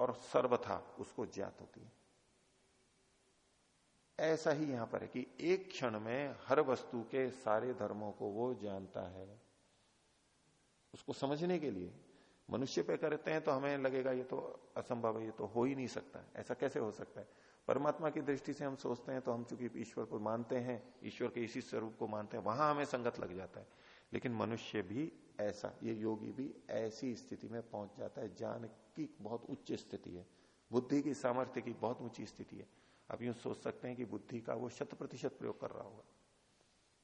S1: और सर्वथा उसको ज्ञात होती है। ऐसा ही यहाँ पर है कि एक क्षण में हर वस्तु के सारे धर्मों को वो जानता है उसको समझने के लिए। मनुष्य पे करते हैं तो हमें लगेगा ये तो असंभव है, ये तो हो ही नहीं सकता। ऐसा कैसे हो सकता है? परमात्मा की दृष्टि से हम सोचते हैं तो हम चूँकि ईश्वर को मानते हैं, ईश्वर के इसी स्वरूप को मानते हैं, वहाँ हमें संगत लग जाता है। लेकिन मनुष्य भी ऐसा, ये योगी भी ऐसी स्थिति में पहुँच जाता है ज्ञान की बहुत उच्च स्थिति है, बुद्धि की, सामर्थ्य की बहुत ऊँची स्थिति है। अब यूँ सोच सकते हैं कि बुद्धि का वो शत प्रतिशत प्रयोग कर रहा होगा।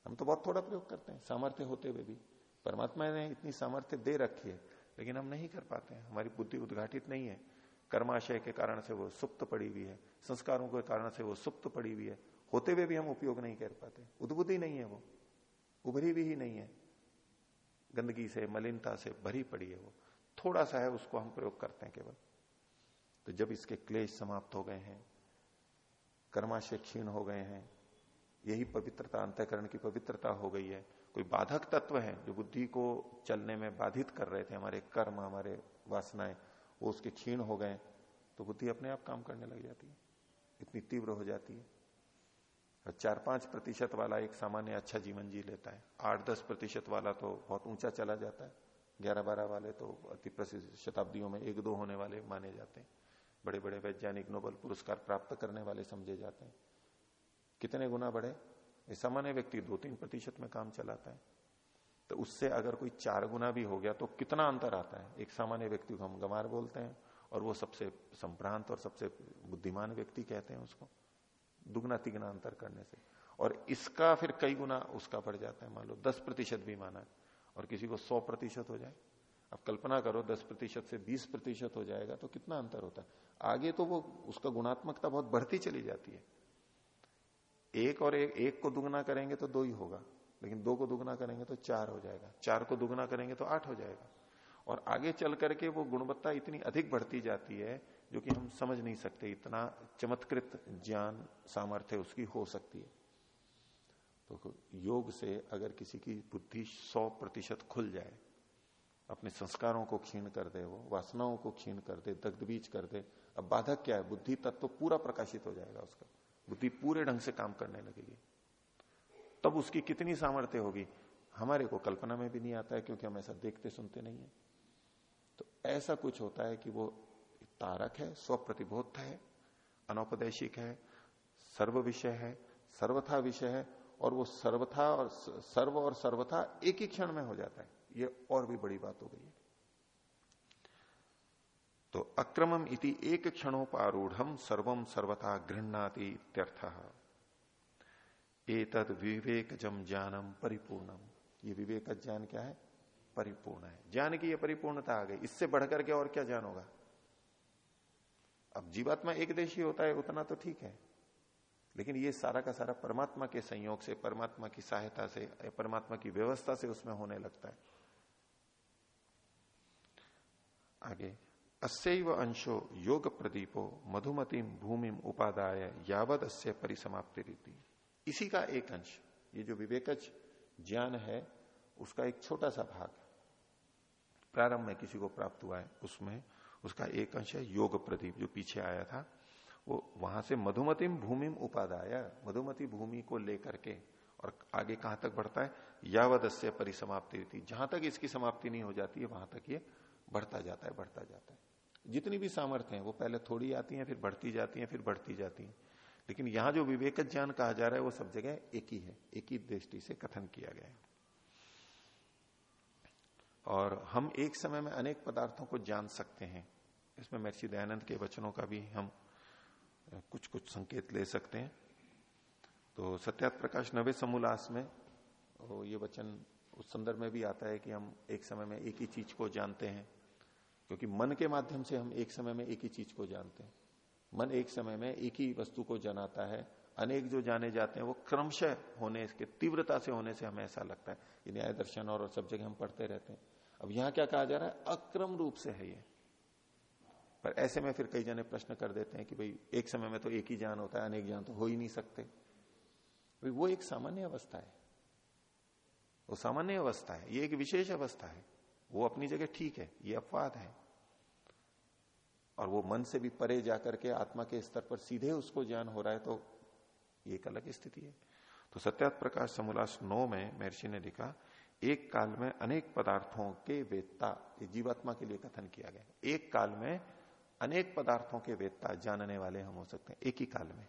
S1: हम तो बहुत थोड़ा प्रयोग करते हैं, सामर्थ्य होते हुए भी। परमात्मा ने इतनी सामर्थ्य दे रखी है, लेकिन हम नहीं कर पाते हैं। हमारी बुद्धि उद्घाटित नहीं है। कर्माशय के कारण से वो सुप्त पड़ी हुई है, संस्कारों के कारण से वो सुप्त पड़ी हुई है। होते हुए भी हम उपयोग नहीं कर पाते। उद्बुद्धि नहीं है वो। उभरी भी ही नहीं है। गंदगी से, मलिनता से भरी पड़ी है वो। थोड़ा सा है, उसको हम प्रयोग करते हैं केवल। तो जब इसके क्लेश समाप्त हो गए हैं कर्माशय क्षीण हो गए हैं। यही पवित्रता, अंतकरण की पवित्रता हो गई है। कोई बाधक तत्व है जो बुद्धि को चलने में बाधित कर रहे थे, हमारे कर्म, हमारे वासनाएँ, वो उसके क्षीण हो गए तो बुद्धि अपने आप काम करने लग जाती है। इतनी तीव्र हो जाती है। और चार पाँच प्रतिशत वाला एक सामान्य अच्छा जीवन जी लेता है। आठ दस प्रतिशत वाला तो बहुत ऊँचा चला जाता है। ग्यारह बारह वाले तो अति प्रसिद्ध शताब्दियों में एक दो होने वाले माने जाते हैं। बड़े बड़े वैज्ञानिक नोबल पुरस्कार प्राप्त करने वाले समझे जाते हैं। कितने गुना बढ़े? सामान्य व्यक्ति दो तीन प्रतिशत में काम चलाता है। तो उससे अगर कोई चार गुना भी हो गया तो कितना अंतर आता है? एक सामान्य व्यक्ति को हम गमार बोलते हैं और वो सबसे संभ्रांत और सबसे बुद्धिमान व्यक्ति कहते हैं उसको दुगना तिगना अंतर करने से। और इसका फिर कई गुना उसका बढ़ जाता है। मान लो दस प्रतिशत भी माना और किसी को सौ प्रतिशत हो जाए अब कल्पना करो दस प्रतिशत से बीस प्रतिशत हो जाएगा तो कितना अंतर होता है? आगे तो वो उसका गुणात्मकता बहुत बढ़ती चली जाती है। एक और एक, एक को दुगना करेंगे तो दो ही होगा लेकिन दो को दुगना करेंगे तो चार हो जाएगा। चार को दुगना करेंगे तो आठ हो जाएगा। और आगे चल करके वो गुणवत्ता इतनी अधिक बढ़ती जाती है जो कि हम समझ नहीं सकते इतना चमत्कृत ज्ञान सामर्थ्य उसकी हो सकती है। तो योग से अगर किसी की बुद्धि सौ प्रतिशत खुल जाए अपने संस्कारों को क्षीण कर दे, वो वासनाओं को क्षीण कर दे दग्ध बीज कर दे। अब बाधक क्या है? बुद्धि तत्व तो पूरा प्रकाशित हो जाएगा उसका। बुद्धि पूरे ढंग से काम करने लगेगी। तब उसकी कितनी सामर्थ्य होगी? हमारे को कल्पना में भी नहीं आता है, क्योंकि हम ऐसा देखते सुनते नहीं है। तो ऐसा कुछ होता है कि वो तारक है, स्वप्रतिबोध है, अनौपदेशिक है, सर्व विषय है, सर्वथा विषय है, और वो सर्वथा और सर्व और सर्वथा एक ही क्षण में हो जाता है। ये और भी बड़ी बात हो गई है। तो अक्रमम इति एक क्षणोपारूढ़ सर्वम सर्वथा गृहणाति इत्यर्थ। एतद विवेक जम ज्ञानम परिपूर्णम। ये विवेक ज्ञान क्या है? परिपूर्ण है। ज्ञान की ये परिपूर्णता आ गई। इससे बढ़कर के और क्या ज्ञान होगा? अब जीवात्मा एक देशी होता है, उतना तो ठीक है। लेकिन ये सारा का सारा परमात्मा के संयोग से, परमात्मा की सहायता से, परमात्मा की व्यवस्था से उसमें होने लगता है। आगे अस्व अंशो योग प्रदीपो मधुमतिम भूमि उपादाय यावद अस्य परिसमाप्ति रीति इसी का एक अंश, ये जो विवेकज ज्ञान है, उसका एक छोटा सा भाग प्रारंभ में किसी को प्राप्त हुआ है, उसमें उसका एक अंश है योग प्रदीप जो पीछे आया था। वो वहाँ से मधुमतिम भूमि उपादाय, मधुमति भूमि को लेकर के, और आगे कहाँ तक बढ़ता है? यावदस्य परिसमाप्ति रीति जहाँ तक इसकी समाप्ति नहीं हो जाती है, वहाँ तक ये बढ़ता जाता है, बढ़ता जाता है। जितनी भी सामर्थ्य है, वो पहले थोड़ी आती है, फिर बढ़ती जाती है, फिर बढ़ती जाती है। लेकिन यहाँ जो विवेक ज्ञान कहा जा रहा है, वो सब जगह एक ही है, एक ही दृष्टि से कथन किया गया है। और हम एक समय में अनेक पदार्थों को जान सकते हैं। इसमें महर्षि दयानंद के वचनों का भी हम कुछ कुछ संकेत ले सकते हैं। तो सत्यात प्रकाश नवे समूलास में ये वचन उस संदर्भ में भी आता है कि हम एक समय में एक ही चीज़ को जानते हैं। क्योंकि मन के माध्यम से हम एक समय में एक ही चीज़ को जानते हैं। मन एक समय में एक ही वस्तु को जनाता है। अनेक जो जाने जाते हैं, वो क्रमशः होने, इसके तीव्रता से होने से हमें ऐसा लगता है। ये न्याय दर्शन और सब जगह हम पढ़ते रहते हैं। अब यहाँ क्या कहा जा रहा है? अक्रम रूप से है ये। पर ऐसे में फिर कई जने प्रश्न कर देते हैं कि भाई, एक समय में तो एक ही जान होता है, अनेक जान तो हो ही नहीं सकते। भाई, वो एक सामान्य अवस्था है। वो सामान्य अवस्था है। ये एक विशेष अवस्था है। वो अपनी जगह ठीक है, ये अपवाद है। और वो मन से भी परे जाकर के आत्मा के स्तर पर सीधे उसको ज्ञान हो रहा है तो ये एक अलग स्थिति है। तो सत्यात प्रकाश समोल्लास नौ में महर्षि ने लिखा, एक काल में अनेक पदार्थों के वेदता जीवात्मा के लिए कथन किया गया। एक काल में अनेक पदार्थों के वेदता जानने वाले हम हो सकते हैं, एक ही काल में।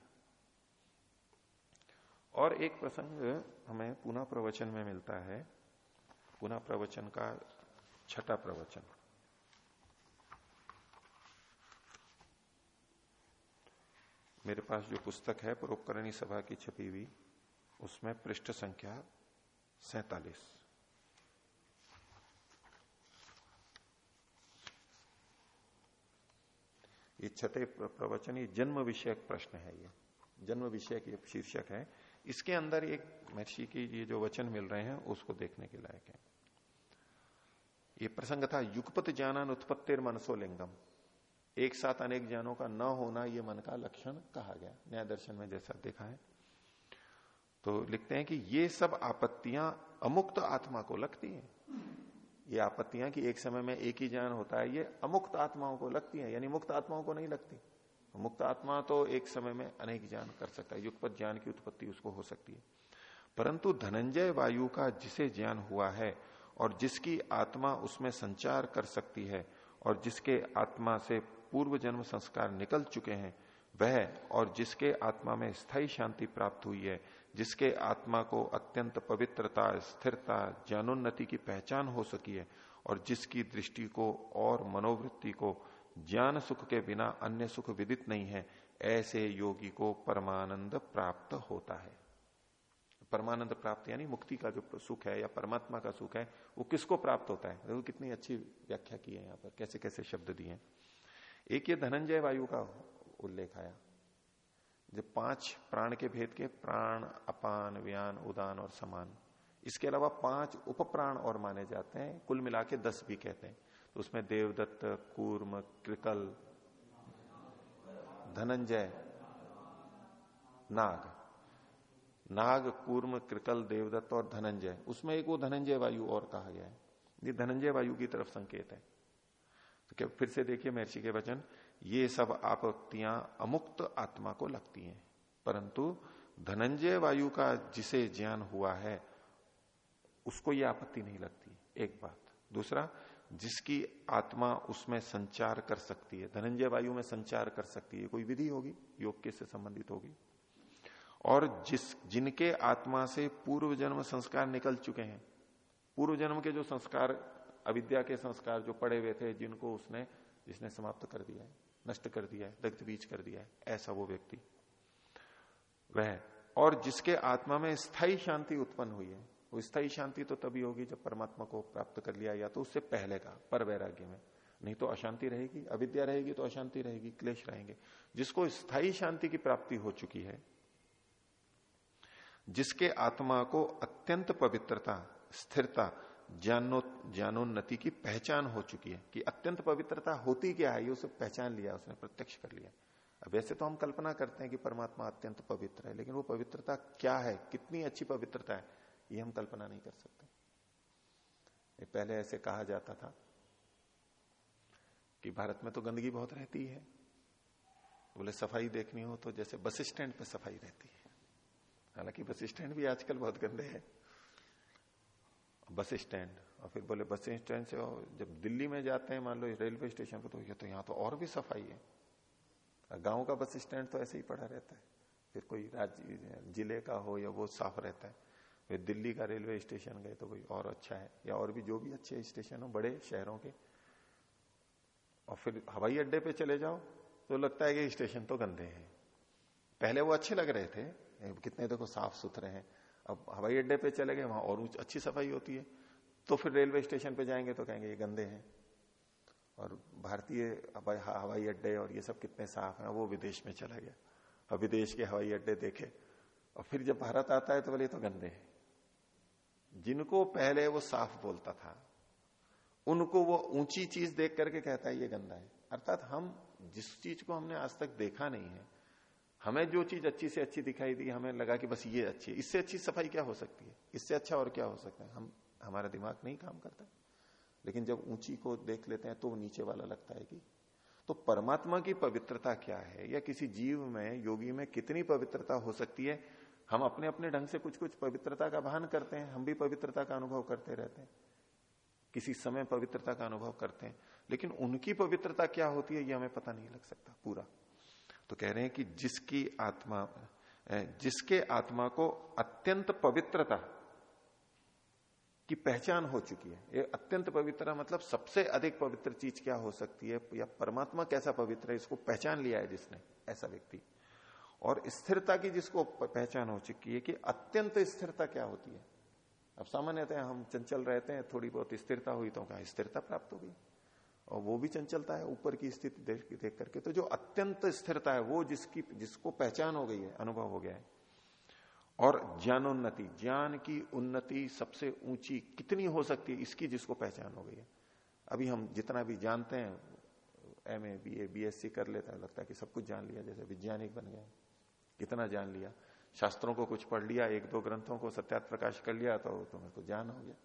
S1: और एक प्रसंग हमें पुनः प्रवचन में मिलता है। पुनः प्रवचन का छठा प्रवचन। मेरे पास जो पुस्तक है, परोपकरणी सभा की छपी हुई, उसमें पृष्ठ संख्या सैतालीस। ये छठे प्रवचन, ये जन्म विषयक प्रश्न है ये। जन्म विषयक ये शीर्षक है। इसके अंदर एक महर्षि की ये जो वचन मिल रहे हैं, उसको देखने के लायक है। ये प्रसंग था, युगपत ज्ञान उत्पत्तिर मनसो लिंगम। एक साथ अनेक ज्ञानों का न होना ये मन का लक्षण कहा गया। न्याय दर्शन में जैसा देखा है। तो लिखते हैं कि ये सब आपत्तियाँ अमुक्त आत्मा को लगती हैं। ये आपत्तियाँ कि एक समय में एक ही ज्ञान होता है, ये अमुक्त आत्माओं को लगती है, यानी मुक्त आत्माओं को नहीं लगती। मुक्त आत्मा तो एक समय में अनेक ज्ञान कर सकता है, युगपत ज्ञान की उत्पत्ति उसको हो सकती है। परंतु धनंजय वायु का जिसे ज्ञान हुआ है और जिसकी आत्मा उसमें संचार कर सकती है और जिसके आत्मा से पूर्व जन्म संस्कार निकल चुके हैं, वह और जिसके आत्मा में स्थायी शांति प्राप्त हुई है, जिसके आत्मा को अत्यंत पवित्रता, स्थिरता, ज्ञानोन्नति की पहचान हो सकी है और जिसकी दृष्टि को और मनोवृत्ति को ज्ञान सुख के बिना अन्य सुख विदित नहीं है, ऐसे योगी को परमानंद प्राप्त होता है। परमानंद प्राप्त, यानी मुक्ति का जो सुख है या परमात्मा का सुख है, वो किसको प्राप्त होता है? देखो कितनी अच्छी व्याख्या की है यहाँ पर, कैसे कैसे शब्द दिए एक ये धनंजय वायु का उल्लेख आया। जो पाँच प्राण के भेद के, प्राण, अपान, व्यान, उदान और समान। इसके अलावा पाँच उप प्राण और माने जाते हैं, कुल मिला के दस भी कहते हैं। तो उसमें देवदत्त, कूर्म, कृकल, धनंजय, नाग। नाग, कूर्म, कृकल, देवदत्त और धनंजय। उसमें एक वो धनंजय वायु और कहा गया है। ये धनंजय वायु की तरफ़ संकेत है। तो क्या फिर से देखिए महर्षि के वचन, ये सब आपत्तियाँ अमुक्त आत्मा को लगती हैं। परंतु धनंजय वायु का जिसे ज्ञान हुआ है, उसको ये आपत्ति नहीं लगती, एक बात। दूसरा, जिसकी आत्मा उसमें संचार कर सकती है, धनंजय वायु में संचार कर सकती है, कोई विधि होगी? योग के से संबंधित होगी? और जिस, जिनके आत्मा से पूर्व जन्म संस्कार निकल चुके हैं, पूर्व जन्म के जो संस्कार, अविद्या के संस्कार जो पड़े हुए थे, जिनको उसने, जिसने समाप्त कर दिया है, नष्ट कर दिया है, दग्ध बीज कर दिया है, ऐसा वो व्यक्ति। वह, और जिसके आत्मा में स्थायी शांति उत्पन्न हुई है, वो स्थायी शांति तो तभी होगी जब परमात्मा को प्राप्त कर लिया, या तो उससे पहले का, पर वैराग्य में। नहीं तो अशांति रहेगी, अविद्या रहेगी तो अशांति रहेगी, क्लेश रहेंगे। जिसको स्थायी शांति की प्राप्ति हो चुकी है जिसके आत्मा को अत्यंत पवित्रता, स्थिरता, ज्ञानो, ज्ञानोन्नति की पहचान हो चुकी है कि अत्यंत पवित्रता होती क्या है, ये उसे पहचान लिया, उसने प्रत्यक्ष कर लिया। अब वैसे तो हम कल्पना करते हैं कि परमात्मा अत्यंत पवित्र है, लेकिन वो पवित्रता क्या है, कितनी अच्छी पवित्रता है, ये हम कल्पना नहीं कर सकते। पहले ऐसे कहा जाता था कि भारत में तो गंदगी बहुत रहती है। बोले, सफ़ाई देखनी हो तो जैसे बस स्टैंड पे सफ़ाई रहती है। हालाँकि बस स्टैंड भी आजकल बहुत गंदे हैं। Bus stand. और फिर बोले, बस स्टैंड से जब दिल्ली में जाते हैं, मान लो रेलवे स्टेशन पर तो ये तो यहाँ तो और भी सफ़ाई है। गाँव का बस स्टैंड तो ऐसे ही पड़ा रहता है। फिर कोई राज्य, ज़िले का हो या वो साफ़ रहता है। फिर दिल्ली का रेलवे स्टेशन गए तो कोई और अच्छा है, या और भी जो भी अच्छे स्टेशन हो, बड़े शहरों के। और फिर हवाई अड्डे पे चले जाओ तो लगता है कि स्टेशन तो गंदे हैं। पहले वो अच्छे लग रहे थे कितने देखो साफ़ सुथरे हैं। अब हवाई अड्डे पे चले गए, वहाँ और अच्छी सफ़ाई होती है। तो फिर रेलवे स्टेशन पे जाएँगे तो कहेंगे, ये गंदे हैं। और भारतीय हवाई अड्डे और ये सब कितने साफ़ हैं, वो विदेश में चला गया। और विदेश के हवाई अड्डे देखे, और फिर जब भारत आता है तो बोले तो गंदे हैं। जिनको पहले वो साफ़ बोलता था, उनको वो ऊँची चीज़ देख करके कहता है, ये गंदा है। अर्थात हम जिस चीज़ को हमने आज तक देखा नहीं है हमें जो चीज़ अच्छी से अच्छी दिखाई दी, हमें लगा कि बस ये अच्छी है। इससे अच्छी सफ़ाई क्या हो सकती है? इससे अच्छा और क्या हो सकता है? हम, हमारा दिमाग नहीं काम करता। लेकिन जब ऊँची को देख लेते हैं तो नीचे वाला लगता है कि तो परमात्मा की पवित्रता क्या है? या किसी जीव में, योगी में कितनी पवित्रता हो सकती है? हम अपने अपने ढंग से कुछ कुछ पवित्रता का भान करते हैं, हम भी पवित्रता का अनुभव करते रहते हैं। किसी समय पवित्रता का अनुभव करते हैं। लेकिन उनकी पवित्रता क्या होती है, ये हमें पता नहीं लग सकता, पूरा। तो कह रहे हैं कि जिसकी आत्मा जिसके आत्मा को अत्यंत पवित्रता की पहचान हो चुकी है। ये अत्यंत पवित्र मतलब सबसे अधिक पवित्र चीज़ क्या हो सकती है? या परमात्मा कैसा पवित्र है? इसको पहचान लिया है जिसने, ऐसा व्यक्ति। और स्थिरता की जिसको पहचान हो चुकी है कि अत्यंत स्थिरता क्या होती है? अब सामान्यतः हम चंचल रहते हैं, थोड़ी बहुत स्थिरता हुई तो कहा स्थिरता प्राप्त होगी और वो भी चंचलता है, ऊपर की स्थिति देख देख करके। तो जो अत्यंत स्थिरता है, वो जिसकी, जिसको पहचान हो गई है, अनुभव हो गया है। और ज्ञानोन्नति, ज्ञान की उन्नति सबसे ऊँची कितनी हो सकती है, इसकी जिसको पहचान हो गई है। अभी हम जितना भी जानते हैं M A B A B S C कर लेता है, लगता है कि सब कुछ जान लिया, जैसे वैज्ञानिक बन गया। कितना जान लिया। शास्त्रों को कुछ पढ़ लिया, एक दो ग्रंथों को सत्यात प्रकाश कर लिया तो तुम्हें को ज्ञान हो गया,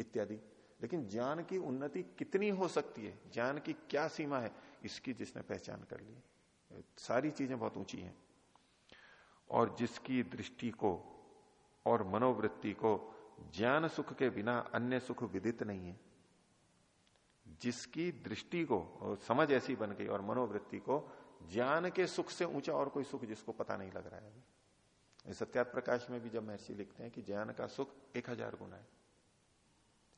S1: इत्यादि। लेकिन ज्ञान की उन्नति कितनी हो सकती है? ज्ञान की क्या सीमा है? इसकी जिसने पहचान कर ली। सारी चीज़ें बहुत ऊँची हैं। और जिसकी दृष्टि को और मनोवृत्ति को ज्ञान सुख के बिना अन्य सुख विदित नहीं है। जिसकी दृष्टि को, समझ ऐसी बन गई और मनोवृत्ति को ज्ञान के सुख से ऊँचा और कोई सुख जिसको पता नहीं लग रहा है। अभी प्रकाश में भी जब महर्षि लिखते हैं कि ज्ञान का सुख एक हज़ार गुना है।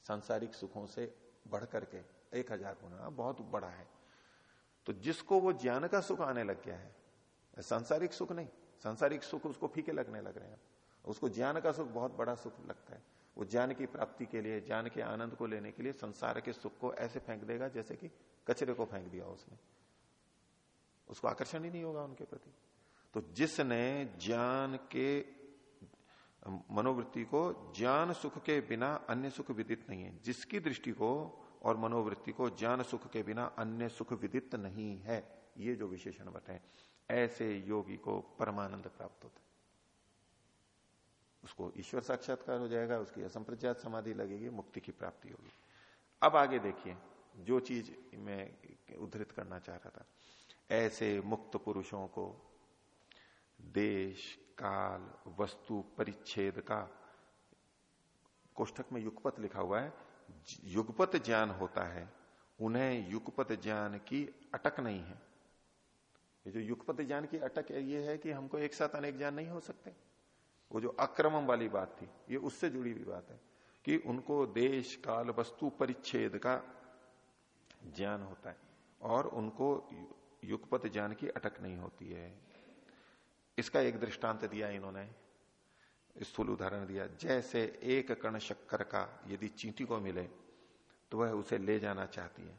S1: सांसारिक सुखों से बढ़ करके एक हज़ार गुना बहुत बड़ा है। तो जिसको वो ज्ञान का सुख आने लग गया है सांसारिक सुख नहीं, सांसारिक सुख उसको फीके लगने लग रहे हैं। उसको ज्ञान का सुख, बहुत बड़ा सुख लगता है। वो ज्ञान की प्राप्ति के लिए, ज्ञान के आनंद को लेने के लिए संसार के सुख को ऐसे फेंक देगा जैसे कि कचरे को फेंक दिया उसने। उसको आकर्षण ही नहीं होगा उनके प्रति। तो जिसने ज्ञान के मनोवृत्ति को ज्ञान सुख के बिना अन्य सुख विदित नहीं है। जिसकी दृष्टि को और मनोवृत्ति को ज्ञान सुख के बिना अन्य सुख विदित नहीं है। ये जो विशेषण बताए, ऐसे योगी को परमानंद प्राप्त होता है। उसको ईश्वर साक्षात्कार हो जाएगा, उसकी असंप्रज्ञात समाधि लगेगी, मुक्ति की प्राप्ति होगी। अब आगे देखिए, जो चीज़ मैं उद्धृत करना चाह रहा था। ऐसे मुक्त पुरुषों को देश काल, वस्तु, परिच्छेद का कोष्ठक में युगपत लिखा हुआ है। युगपत ज्ञान होता है, उन्हें युगपत ज्ञान की अटक नहीं है। ये जो युगपत ज्ञान की अटक है ये है कि हमको एक साथ अनेक ज्ञान नहीं हो सकते। वो जो अक्रमम वाली बात थी, ये उससे जुड़ी हुई बात है कि उनको देश, काल, वस्तु, परिच्छेद का ज्ञान होता है और उनको युगपत ज्ञान की अटक नहीं होती है। इसका एक दृष्टांत दिया इन्होंने, स्थूल उदाहरण दिया। जैसे एक कण शक्कर का यदि चींटी को मिले तो वह उसे ले जाना चाहती है।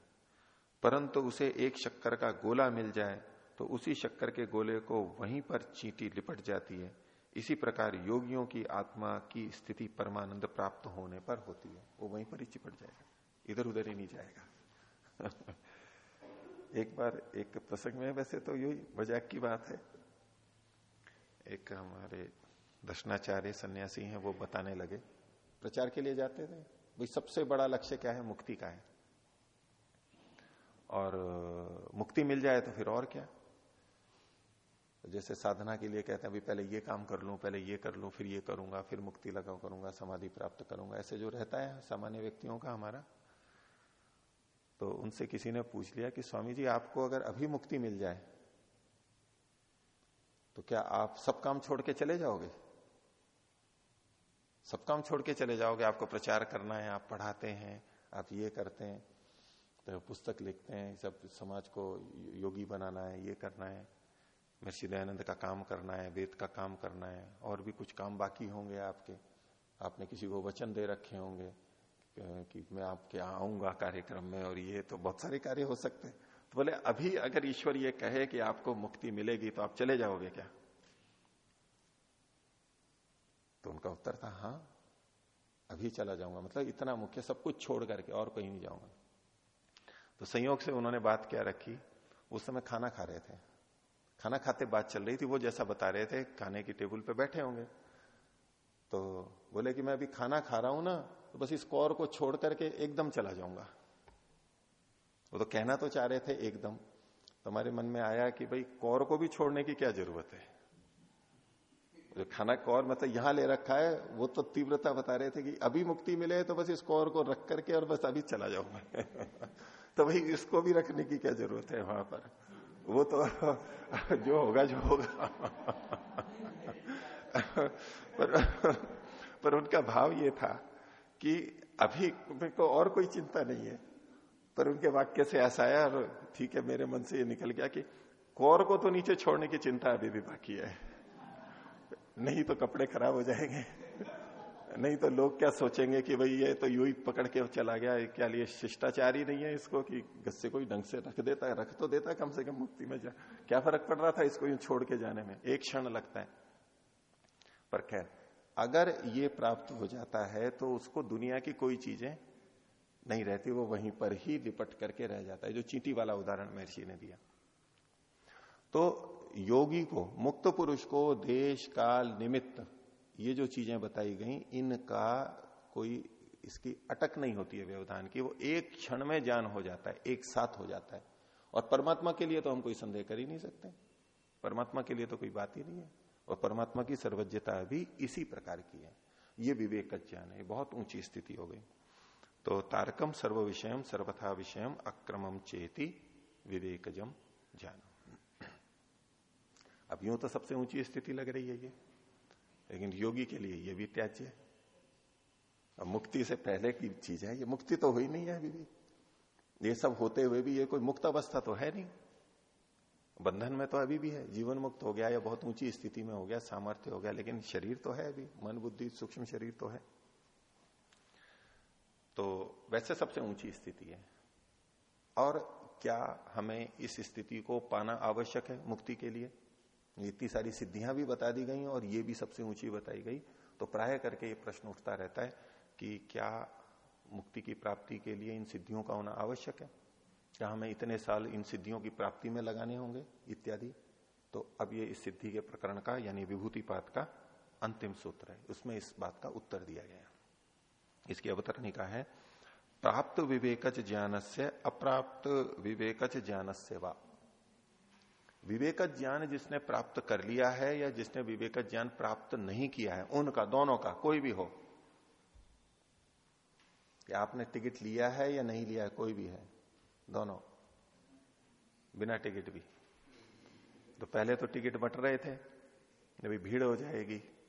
S1: परंतु उसे एक शक्कर का गोला मिल जाए तो उसी शक्कर के गोले को वहीं पर चींटी लिपट जाती है। इसी प्रकार योगियों की आत्मा की स्थिति परमानंद प्राप्त होने पर होती है। वो वहीं पर ही चिपट जाएगा। इधर उधर ही नहीं जाएगा। एक बार एक प्रसंग में वैसे तो यही मज़ाक की बात है। एक हमारे दर्शनाचार्य सन्यासी हैं, वो बताने लगे। प्रचार के लिए जाते थे। भाई, सबसे बड़ा लक्ष्य क्या है? मुक्ति का है। और मुक्ति मिल जाए तो फिर और क्या? जैसे साधना के लिए कहते हैं अभी पहले ये काम कर लूँ, पहले ये कर लूँ, फिर ये करूँगा, फिर मुक्ति लगाओ, करूँगा, समाधि प्राप्त करूँगा। ऐसे जो रहता है सामान्य व्यक्तियों का हमारा। तो उनसे किसी ने पूछ लिया कि, स्वामी जी, आपको अगर अभी मुक्ति मिल जाए तो क्या आप सब काम छोड़ के चले जाओगे? सब काम छोड़ के चले जाओगे? आपको प्रचार करना है, आप पढ़ाते हैं, आप ये करते हैं तो पुस्तक लिखते हैं, सब समाज को योगी बनाना है, ये करना है, महर्षि दयानंद का काम करना है, वेद का काम करना है, और भी कुछ काम बाकी होंगे आपके। आपने किसी को वचन दे रखे होंगे कि मैं आपके आऊँगा कार्यक्रम में, और ये तो बहुत सारे कार्य हो सकते हैं। तो बोले, अभी अगर ईश्वर ये कहे कि आपको मुक्ति मिलेगी तो आप चले जाओगे क्या? तो उनका उत्तर था हाँ अभी चला जाऊँगा। मतलब इतना मुख्य सब कुछ छोड़ करके और कहीं नहीं जाऊँगा। तो संयोग से उन्होंने बात क्या रखी? उस समय खाना खा रहे थे। खाना खाते बात चल रही थी, वो जैसा बता रहे थे, खाने की टेबल पे बैठे होंगे। तो बोले कि, मैं अभी खाना खा रहा हूँ ना तो बस इस कौर को छोड़ करके एकदम चला जाऊँगा। वो तो कहना तो चाह रहे थे एकदम। तुम्हारे मन में आया कि भाई, कौर को भी छोड़ने की क्या ज़रूरत है? जो खाना कौर मतलब यहाँ ले रखा है, वो तो तीव्रता बता रहे थे कि अभी मुक्ति मिले तो बस इस कौर को रख करके और बस अभी चला जाऊँगा तो भाई, इसको भी रखने की क्या ज़रूरत है वहाँ पर? वो तो जो होगा जो होगा। पर पर उनका भाव ये था कि अभी मेरे को और कोई चिंता नहीं है। पर उनके वाक्य से ऐसा आया और ठीक है, मेरे मन से ये निकल गया कि कौर को तो नीचे छोड़ने की चिंता अभी भी बाकी है। नहीं तो कपड़े खराब हो जाएँगे। नहीं तो लोग क्या सोचेंगे कि भाई ये तो यू ही पकड़ के चला गया क्या लिए शिष्टाचार ही नहीं है इसको कि गस्से कोई ढंग से रख देता है, रख तो देता है कम से कम मुक्ति में जा। क्या फ़र्क पड़ रहा था इसको यूँ छोड़ के जाने में? एक क्षण लगता है। पर खैर, अगर ये प्राप्त हो जाता है तो उसको दुनिया की कोई चीज़ें नहीं रहती, वो वहीं पर ही लिपट करके रह जाता है, जो चींटी वाला उदाहरण महर्षि ने दिया। तो योगी को, मुक्त पुरुष को देश काल निमित्त ये जो चीज़ें बताई गई, इनका कोई इसकी अटक नहीं होती है व्यवधान की, वो एक क्षण में ज्ञान हो जाता है, एक साथ हो जाता है। और परमात्मा के लिए तो हम कोई संदेह कर ही नहीं सकते। परमात्मा के लिए तो कोई बात ही नहीं है, और परमात्मा की सर्वज्ञता भी इसी प्रकार की है। ये विवेक का ज्ञान है, बहुत ऊँची स्थिति हो गई। तो तारकम सर्व विषयम सर्वथा विषयम, अक्रमम चेती विवेकजम ज्ञान अब यूँ तो सबसे ऊँची स्थिति लग रही है ये। लेकिन योगी के लिए ये भी त्याज्य अब मुक्ति से पहले की चीज़ है, ये मुक्ति तो हुई नहीं है अभी भी। ये सब होते हुए भी ये कोई मुक्त अवस्था तो है नहीं। बंधन में तो अभी भी है, जीवन मुक्त हो गया या बहुत ऊँची स्थिति में हो गया, सामर्थ्य हो गया, लेकिन शरीर तो है अभी, मन, बुद्धि, सूक्ष्म शरीर तो है। तो वैसे सबसे ऊँची स्थिति है। और क्या हमें इस स्थिति को पाना आवश्यक है मुक्ति के लिए? इतनी सारी सिद्धियाँ भी बता दी गई और ये भी सबसे ऊँची बताई गई। तो प्राय करके ये प्रश्न उठता रहता है कि क्या मुक्ति की प्राप्ति के लिए इन सिद्धियों का होना आवश्यक है? क्या हमें इतने साल इन सिद्धियों की प्राप्ति में लगाने होंगे? इत्यादि। तो अब ये इस सिद्धि के प्रकरण का, यानी विभूतिपात का, अंतिम सूत्र है। उसमें इस बात का उत्तर दिया गया इसकी अवतरणिका है। प्राप्त विवेकज ज्ञान से अप्राप्त विवेकज ज्ञान से वा। विवेक ज्ञान जिसने प्राप्त कर लिया है या जिसने विवेक ज्ञान प्राप्त नहीं किया है, उनका, दोनों का, कोई भी हो। कि आपने टिकट लिया है या नहीं लिया है, कोई भी है, दोनों। बिना टिकट भी। तो पहले तो टिकट बट रहे थे, अभी भीड़ हो जाएगी।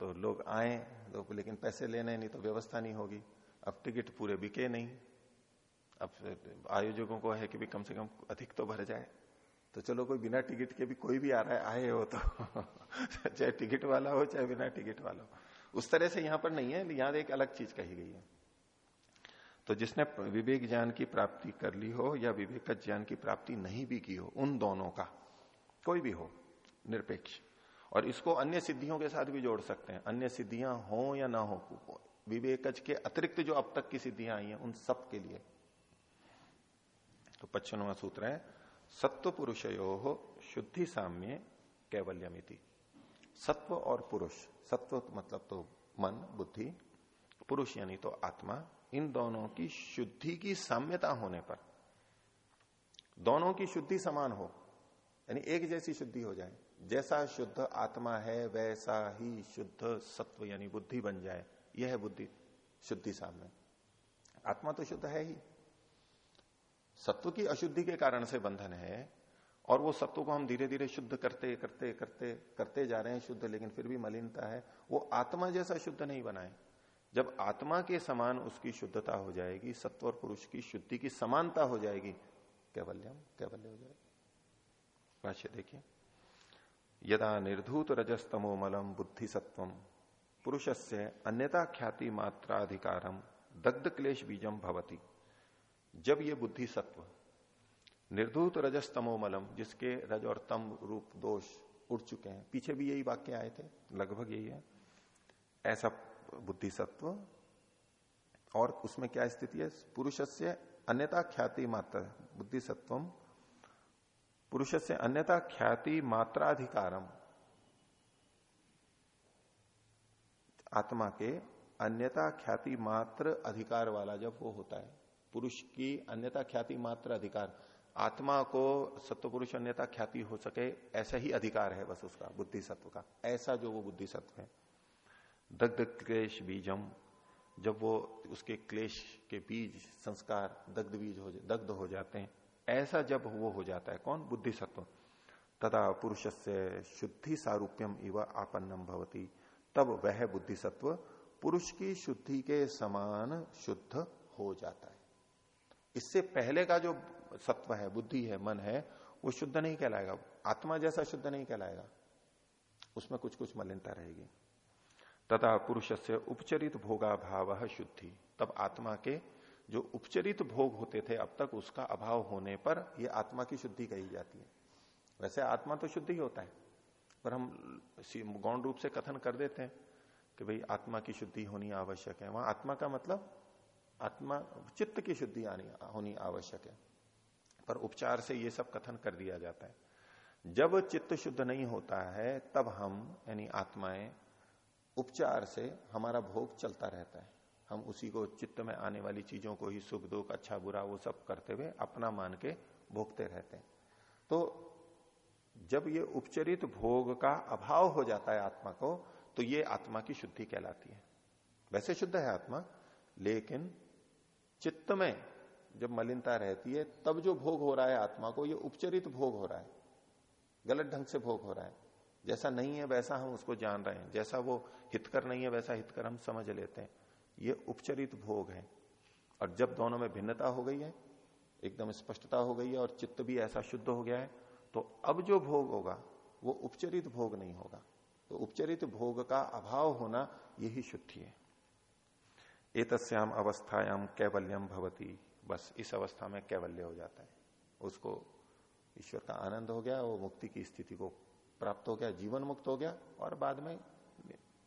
S1: तो लोग आए तो लेकिन पैसे लेने नहीं तो व्यवस्था नहीं होगी। अब टिकट पूरे बिके नहीं। अब आयोजकों को है कि भी कम से कम अधिक तो भर जाए। तो चलो कोई बिना टिकट के भी कोई भी आ रहा है, आए हो तो। चाहे टिकट वाला हो, चाहे बिना टिकट वाला हो। उस तरह से यहाँ पर नहीं है, यहाँ एक अलग चीज़ कही गई है। तो जिसने विवेक ज्ञान की प्राप्ति कर ली हो या विवेक ज्ञान की प्राप्ति नहीं भी की हो, उन दोनों का, कोई भी हो, निरपेक्ष। और इसको अन्य सिद्धियों के साथ भी जोड़ सकते हैं। अन्य सिद्धियाँ हो या ना हो विवेकज के अतिरिक्त जो अब तक की सिद्धियाँ आई हैं, उन सब के लिए। तो पच्चनवा सूत्र है सत्व पुरुषयो हो शुद्धि साम्य कैवल्यमिति। सत्व और पुरुष, सत्व मतलब तो मन, बुद्धि, पुरुष यानी तो आत्मा, इन दोनों की शुद्धि की साम्यता होने पर, दोनों की शुद्धि समान हो, यानी एक जैसी शुद्धि हो जाए जैसा शुद्ध आत्मा है, वैसा ही शुद्ध सत्व यानी बुद्धि बन जाए। यह है बुद्धि, शुद्धि सामने। आत्मा तो शुद्ध है ही। सत्व की अशुद्धि के कारण से बंधन है, और वो सत्व को हम धीरे धीरे शुद्ध करते करते करते करते जा रहे हैं शुद्ध, लेकिन फिर भी मलिनता है। वो आत्मा जैसा शुद्ध नहीं बनाए। जब आत्मा के समान उसकी शुद्धता हो जाएगी, सत्व और पुरुष की शुद्धि की समानता हो जाएगी, कैवल्यम, कैवल्य हो जाएगी। भाष्य देखिए। यदा निर्धूत रजस्तमो मलम बुद्धि सत्वम पुरुष से अन्यता ख्याति मात्राधिकारम दग्ध क्लेश बीजम भवती। जब ये बुद्धि सत्व निर्धूत रजस्तमो मलम, जिसके रज और तम रूप दोष उड़ चुके हैं, पीछे भी यही वाक्य आए थे, लगभग यही है, ऐसा बुद्धि सत्व और उसमें क्या स्थिति है? पुरुष से अन्यता ख्याति मात्र बुद्धि सत्वम पुरुष से अन्यता ख्याति मात्राधिकारम। आत्मा के अन्यता ख्याति मात्र अधिकार वाला जब वो होता है, पुरुष की अन्यता ख्याति मात्र अधिकार, आत्मा को सत्व पुरुष अन्यथा ख्याति हो सके, ऐसा ही अधिकार है बस उसका, बुद्धि सत्व का, ऐसा जो वो बुद्धि सत्व है। दग्ध क्लेश बीजम, जब वो उसके क्लेश के बीज, संस्कार, दग्ध बीज हो, दग्ध हो जाते हैं ऐसा जब वो हो जाता है, कौन? बुद्धि सत्व तथा पुरुष से शुद्धि सारूप्यम इव आपन्नम भवती। तब वह बुद्धि सत्व पुरुष की शुद्धि के समान शुद्ध हो जाता है। इससे पहले का जो सत्व है, बुद्धि है, मन है, वो शुद्ध नहीं कहलाएगा। आत्मा जैसा शुद्ध नहीं कहलाएगा। उसमें कुछ कुछ मलिनता रहेगी। तथा पुरुष से उपचरित भोगा भाव शुद्धि। तब आत्मा के जो उपचरित भोग होते थे अब तक उसका अभाव होने पर यह आत्मा की शुद्धि कही जाती है। वैसे आत्मा तो शुद्ध ही होता है, पर हम गौण रूप से कथन कर देते हैं कि भाई आत्मा की शुद्धि होनी आवश्यक है। वहाँ आत्मा का मतलब आत्मा चित्त की शुद्धि होनी आवश्यक है, पर उपचार से ये सब कथन कर दिया जाता है। जब चित्त शुद्ध नहीं होता है, तब हम, यानी आत्माएँ, उपचार से हमारा भोग चलता रहता है। हम उसी को चित्त में आने वाली चीज़ों को ही सुख, दुख अच्छा बुरा, वो सब करते हुए अपना मान के भोगते रहते हैं। तो जब ये उपचरित भोग का अभाव हो जाता है आत्मा को तो ये आत्मा की शुद्धि कहलाती है। वैसे शुद्ध है आत्मा, लेकिन चित्त में जब मलिनता रहती है, तब जो भोग हो रहा है आत्मा को, ये उपचरित भोग हो रहा है। गलत ढंग से भोग हो रहा है। जैसा नहीं है, वैसा हम उसको जान रहे हैं। जैसा वो हितकर नहीं है, वैसा हितकर हम समझ लेते हैं। ये उपचरित भोग है। और जब दोनों में भिन्नता हो गई है, एकदम स्पष्टता हो गई है और चित्त भी ऐसा शुद्ध हो गया है तो अब जो भोग होगा, वो उपचरित भोग नहीं होगा। तो उपचरित भोग का अभाव होना यही शुद्धि है। एतस्याम अवस्थायाम कैवल्यम भवती। बस इस अवस्था में कैवल्य हो जाता है। उसको ईश्वर का आनंद हो गया, वो मुक्ति की स्थिति को प्राप्त हो गया, जीवन मुक्त हो गया, और बाद में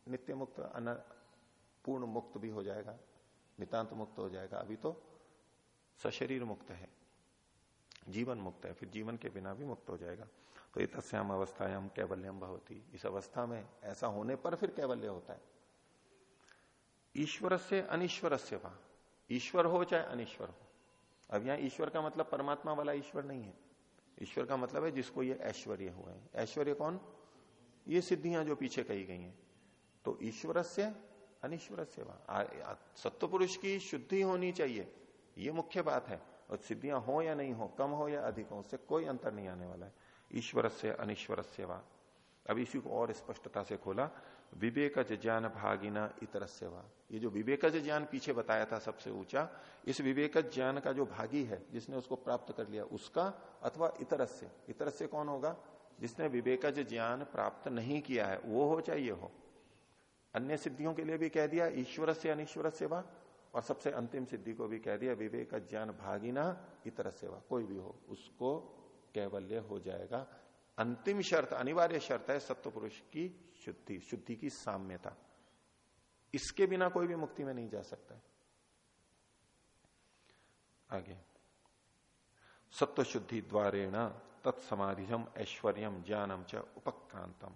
S1: नित्य मुक्त पूर्ण मुक्त भी हो जाएगा, नितांत मुक्त हो जाएगा। अभी तो सशरीर मुक्त है, जीवन मुक्त है, फिर जीवन के बिना भी मुक्त हो जाएगा। तो ये तस्याम अवस्थायाम कैवल्यम भवती। इस अवस्था में ऐसा होने पर फिर कैवल्य होता है। ईश्वर से अनिश्वर से वहाँ ईश्वर हो चाहे अनिश्वर हो। अब यहाँ ईश्वर का मतलब परमात्मा वाला ईश्वर नहीं है। ईश्वर का मतलब है जिसको ये ऐश्वर्य हुए हैं। ऐश्वर्य कौन? ये सिद्धियाँ जो पीछे कही गई हैं। तो ईश्वर से अनिश्वर सेवा सत्व पुरुष की शुद्धि होनी चाहिए। ये मुख्य बात है। और सिद्धियाँ हो या नहीं हो, कम हो या अधिक हो, उससे कोई अंतर नहीं आने वाला है। ईश्वर से अनिश्वर सेवा अब इसी को और स्पष्टता से खोला। विवेकज ज्ञान भागिना इतर सेवा ये जो विवेकज ज्ञान पीछे बताया था सबसे ऊँचा, इस विवेकज ज्ञान का जो भागी है, जिसने उसको प्राप्त कर लिया, उसका अथवा इतरस्य इतरस्य कौन होगा? जिसने विवेकज ज्ञान प्राप्त नहीं किया है, वो हो चाहिए हो। अन्य सिद्धियों के लिए भी कह दिया, ईश्वर से अनिश्वर सेवा, और सबसे अंतिम सिद्धि को भी कह दिया, विवेक ज्ञान भागिना इतर सेवा, कोई भी हो, उसको कैवल्य हो जाएगा। अंतिम शर्त, अनिवार्य शर्त है सत्व पुरुष की शुद्धि शुद्धि की साम्यता। इसके बिना कोई भी मुक्ति में नहीं जा सकता है। आगे। सत्व शुद्धि द्वारेण तत्समाधिजम ऐश्वर्यम ज्ञानम च उपक्रांतम।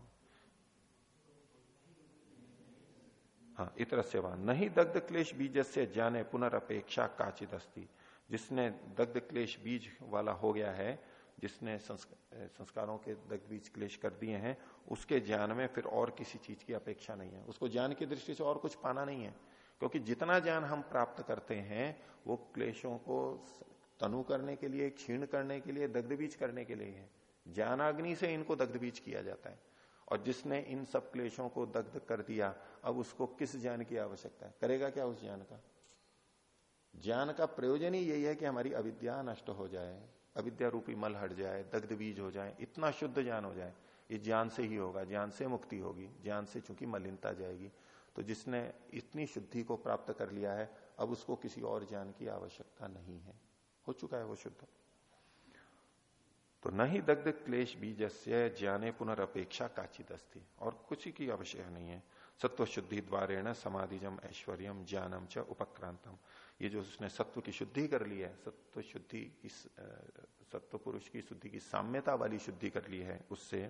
S1: हाँ इतर सेवा। नहीं दग्ध क्लेश बीज से ज्ञाने पुनरअपेक्षा काचित अस्ती। जिसने दग्ध क्लेश बीज वाला हो गया है, जिसने संस्कारों के दग्ध बीज क्लेश कर दिए हैं, उसके ज्ञान में फिर और किसी चीज़ की अपेक्षा नहीं है। उसको ज्ञान की दृष्टि से और कुछ पाना नहीं है। क्योंकि जितना ज्ञान हम प्राप्त करते हैं, वो क्लेशों को तनु करने के लिए, क्षीण करने के लिए, दग्ध बीज करने के लिए है। ज्ञानाग्नि से इनको दग्ध बीज किया जाता है। और जिसने इन सब क्लेशों को दग्ध कर दिया, अब उसको किस ज्ञान की आवश्यकता है? करेगा क्या उस ज्ञान का? ज्ञान का प्रयोजन ही यही है कि हमारी अविद्या नष्ट हो जाए, अविद्या रूपी मल हट जाए, दग्ध बीज हो जाए, इतना शुद्ध ज्ञान हो जाए, ये ज्ञान से ही होगा, ज्ञान से मुक्ति होगी, ज्ञान से चूँकि मलिनता जाएगी। तो जिसने इतनी शुद्धि को प्राप्त कर लिया है, अब उसको किसी और ज्ञान की आवश्यकता नहीं है। हो चुका है वो शुद्ध। तो न ही दग्ध क्लेश बीज से ज्ञाने पुनरअपेक्षा काचित अस्थि और कुछ की आवश्यक नहीं है। सत्व शुद्धि द्वारेण समाधिजम ऐश्वर्यम ज्ञानम च उपक्रांतम। ये जो उसने सत्व की शुद्धि कर ली है सत्व शुद्धि की सत्व पुरुष की शुद्धि की साम्यता वाली शुद्धि कर ली है, उससे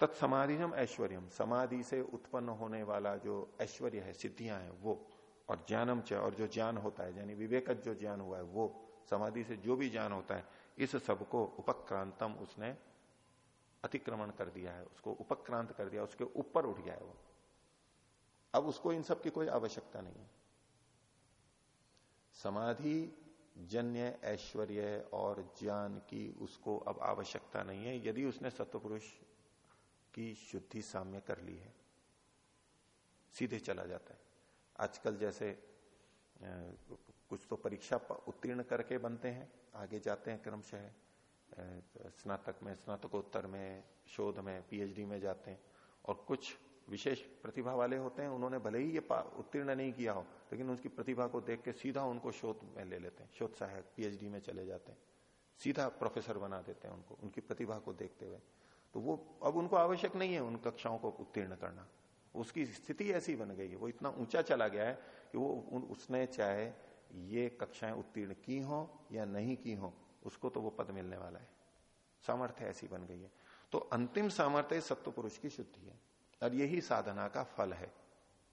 S1: तत्समाधिजम ऐश्वर्यम समाधि से उत्पन्न होने वाला जो ऐश्वर्य है, सिद्धियाँ हैं, वो। और ज्ञानम च, और जो ज्ञान होता है, यानी विवेक जो ज्ञान हुआ है, वो। समाधि से जो भी ज्ञान होता है इस सबको उपक्रांतम उसने अतिक्रमण कर दिया है, उसको उपक्रांत कर दिया, उसके ऊपर उठ गया है वो। अब उसको इन सब की कोई आवश्यकता नहीं है। समाधि, जन्य, ऐश्वर्य और ज्ञान की उसको अब आवश्यकता नहीं है, यदि उसने सत्वपुरुष की शुद्धि साम्य कर ली है, सीधे चला जाता है। आजकल जैसे कुछ तो परीक्षा उत्तीर्ण करके बनते हैं, आगे जाते हैं क्रमशः स्नातक में, स्नातकोत्तर में, शोध में, पीएचडी में जाते हैं। और कुछ विशेष प्रतिभा वाले होते हैं, उन्होंने भले ही ये उत्तीर्ण नहीं किया हो, लेकिन उसकी प्रतिभा को देख के सीधा उनको शोध में ले लेते हैं, शोध सहायक, पीएचडी में चले जाते हैं। सीधा प्रोफेसर बना देते हैं उनको, उनकी प्रतिभा को देखते हुए। तो वो, अब उनको आवश्यक नहीं है उन कक्षाओं को उत्तीर्ण करना। उसकी स्थिति ऐसी बन गई है, वो इतना ऊँचा चला गया है कि वो उसने चाहे ये कक्षाएँ उत्तीर्ण की हो या नहीं की हो, उसको तो वो पद मिलने वाला है। सामर्थ्य ऐसी बन गई है। तो अंतिम सामर्थ्य सत्व पुरुष की शुद्धि है। और यही साधना का फल है,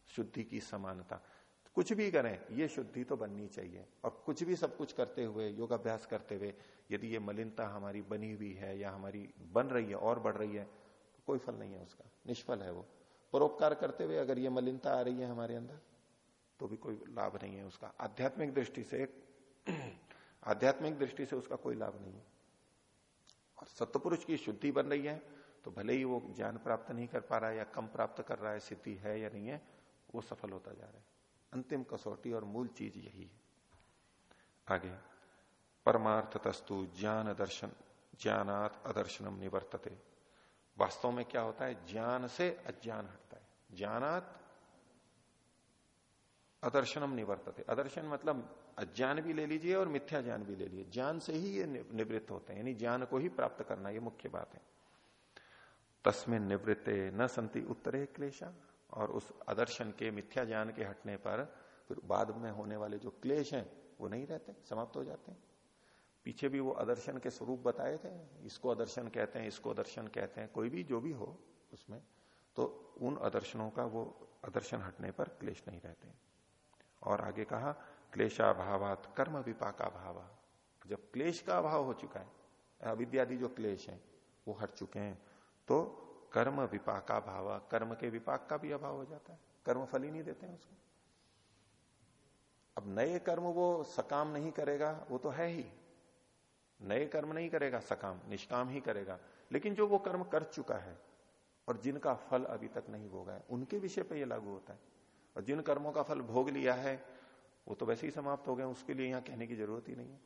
S1: शुद्धि की समानता। कुछ भी करें, ये शुद्धि तो बननी चाहिए। और कुछ भी सब कुछ करते हुए, योगाभ्यास करते हुए, यदि ये मलिनता हमारी बनी हुई है या हमारी बन रही है, और बढ़ रही है तो कोई फल नहीं है उसका। निष्फल है वो। परोपकार करते हुए अगर ये मलिनता आ रही है हमारे अंदर तो भी कोई लाभ नहीं है उसका। आध्यात्मिक दृष्टि से, आध्यात्मिक दृष्टि से उसका कोई लाभ नहीं है। और सत्यपुरुष की शुद्धि बन रही है तो भले ही वो ज्ञान प्राप्त नहीं कर पा रहा है या कम प्राप्त कर रहा है, सिद्धि है या नहीं है, वो सफल होता जा रहा है। अंतिम कसौटी और मूल चीज़ यही है। आगे परमार्थ तस्तु ज्ञान दर्शन, ज्ञानात अदर्शनम निवर्तते। वास्तव में क्या होता है? ज्ञान से अज्ञान हटता है। ज्ञानात अदर्शनम निवर्तते। अदर्शन मतलब अज्ञान भी ले लीजिए और मिथ्या ज्ञान भी ले लीजिए। ज्ञान से ही ये निवृत्त होते हैं, यानी ज्ञान को ही प्राप्त करना ये मुख्य बात है। तस्में निवृत्ते न संति उत्तरे क्लेशा, और उस अदर्शन के, मिथ्या ज्ञान के हटने पर फिर बाद में होने वाले जो क्लेश हैं, वो नहीं रहते, समाप्त हो जाते हैं। पीछे भी वो अदर्शन के स्वरूप बताए थे, इसको अदर्शन कहते हैं, इसको अदर्शन कहते हैं, कोई भी जो भी हो उसमें तो उन अदर्शनों का वो अदर्शन हटने पर क्लेश नहीं रहते। और आगे कहा, क्लेशाभावात, कर्म विपाका भाव जब क्लेश का अभाव हो चुका है, अविद्यादि जो क्लेश है, वो हट चुके हैं तो कर्म विपाका भाव कर्म के विपाक का भी अभाव हो जाता है। कर्म फल ही नहीं देते हैं उसको। अब नए कर्म वो सकाम नहीं करेगा, वो तो है ही। नए कर्म नहीं करेगा, सकाम, निष्काम ही करेगा। लेकिन जो वो कर्म कर चुका है, और जिनका फल अभी तक नहीं भोगा है, उनके विषय पर यह लागू होता है। और जिन कर्मों का फल भोग लिया है, वो तो वैसे ही समाप्त हो गए, उसके लिए यहाँ कहने की ज़रूरत ही नहीं है।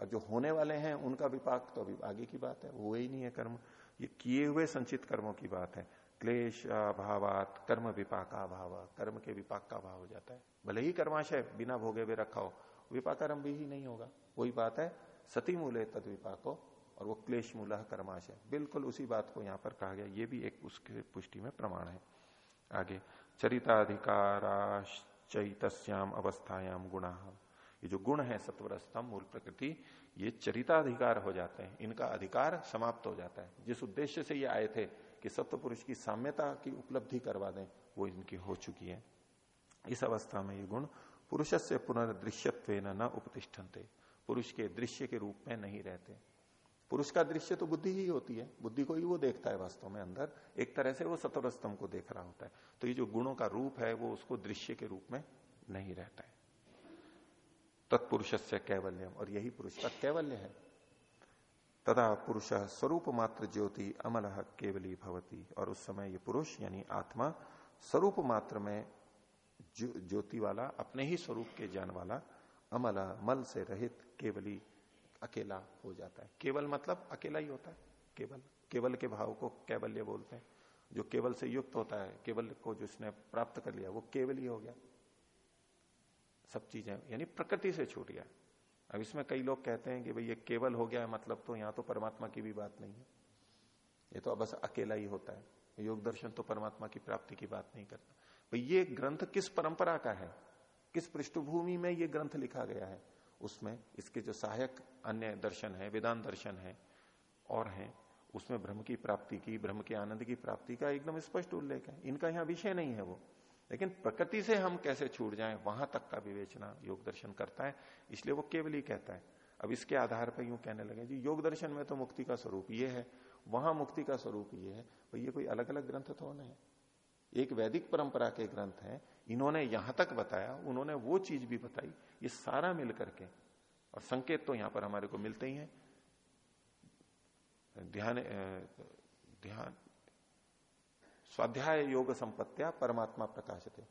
S1: और जो होने वाले हैं, उनका विपाक तो अभी आगे की बात है, वो ही नहीं है कर्म। ये किए हुए संचित कर्मों की बात है। क्लेश, अभावात, कर्म विपाक अभाव, कर्म के विपाक का अभाव हो जाता है। भले ही कर्माशय बिना भोगे हुए रखा हो, विपाकारंभ भी ही नहीं होगा। वही बात है, सती मूल्य तद विपाको, और वो क्लेश मूल कर्माशय। बिल्कुल उसी बात को यहाँ पर कहा गया। ये भी एक उसके पुष्टि में प्रमाण है। आगे चरिताधिकाराश्चैतस्याम अवस्थायाम गुणा। ये जो गुण है, सत्वरस्तम, मूल प्रकृति, ये चरिताधिकार हो जाते हैं। इनका अधिकार समाप्त हो जाता है। जिस उद्देश्य से ये आए थे कि सत्व पुरुष की साम्यता की उपलब्धि करवा दें, वो इनकी हो चुकी है। इस अवस्था में ये गुण पुरुष से पुनर्दृश्यत्व न उपतिष्ठनते। पुरुष के दृश्य के रूप में नहीं रहते। पुरुष का दृश्य तो बुद्धि ही होती है। बुद्धि को ही वो देखता है वास्तव में अंदर। एक तरह से वो सत्वरस्तम को देख रहा होता है। तो ये जो गुणों का रूप है, वो उसको दृश्य के रूप में नहीं रहता है। तत्पुरुष से कैवल्यम, और यही पुरुष का कैवल्य है। तथा पुरुष स्वरूप मात्र ज्योति अमल केवली भवती। और उस समय ये पुरुष, यानी आत्मा, स्वरूप मात्र में ज्योति वाला, अपने ही स्वरूप के ज्ञान वाला, अमल मल से रहित केवली अकेला हो जाता है। केवल मतलब अकेला ही होता है। केवल केवल के भाव को कैवल्य बोलते हैं। जो केवल से युक्त होता है, केवल को जिसने प्राप्त कर लिया, वो केवल ही हो गया। सब चीज़ें, यानी प्रकृति से छूट गया। अब इसमें कई लोग कहते हैं कि भाई ये केवल हो गया है मतलब तो यहाँ तो परमात्मा की भी बात नहीं है। ये तो बस अकेला ही होता है। योग दर्शन तो परमात्मा की प्राप्ति की बात नहीं करता। भाई ये ग्रंथ किस परंपरा का है? किस पृष्ठभूमि में ये ग्रंथ लिखा गया है? उसमें इसके जो सहायक अन्य दर्शन है, वेदांत दर्शन है, और है, उसमें ब्रह्म की प्राप्ति की, ब्रह्म के आनंद की प्राप्ति का एकदम स्पष्ट उल्लेख है। इनका यहाँ विषय नहीं है वो। लेकिन प्रकृति से हम कैसे छूट जाएँ, वहाँ तक का विवेचना योग दर्शन करता है, इसलिए वो केवल ही कहता है। अब इसके आधार पर यूँ कहने लगे, जी, योग दर्शन में तो मुक्ति का स्वरूप ये है, वहाँ मुक्ति का स्वरूप ये है। तो ये कोई अलग अलग ग्रंथ तो नहीं एक वैदिक परंपरा के ग्रंथ है इन्होंने यहाँ तक बताया, उन्होंने वो चीज़ भी बताई, ये सारा मिल करके। और संकेत तो यहाँ पर हमारे को मिलते ही हैं। ध्यान ध्यान। स्वाध्याय योग संपत्तिया परमात्मा प्रकाशते।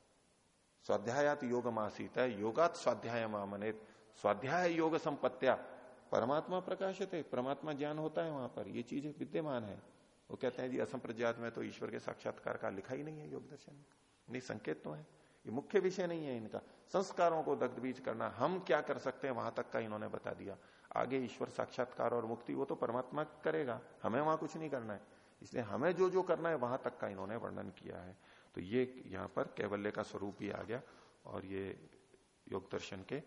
S1: स्वाध्यायात योग मासीत योगात स्वाध्याय मामनेत स्वाध्याय योग संपत्तिया परमात्मा प्रकाशित। परमात्मा ज्ञान होता है वहाँ पर, ये चीज़ विद्यमान है। वो कहते हैं जी, असंप्रज्ञात में तो ईश्वर के साक्षात्कार का लिखा ही नहीं है योग दर्शन। नहीं, संकेत तो है। ये मुख्य विषय नहीं है इनका। संस्कारों को दग्ध बीज करना, हम क्या कर सकते हैं, वहाँ तक का इन्होंने बता दिया। आगे ईश्वर साक्षात्कार और मुक्ति, वो तो परमात्मा करेगा। हमें वहाँ कुछ नहीं करना है। इसलिए हमें जो जो करना है, वहाँ तक का इन्होंने वर्णन किया है। तो ये यहाँ पर कैवल्य का स्वरूप भी आ गया और ये योग दर्शन के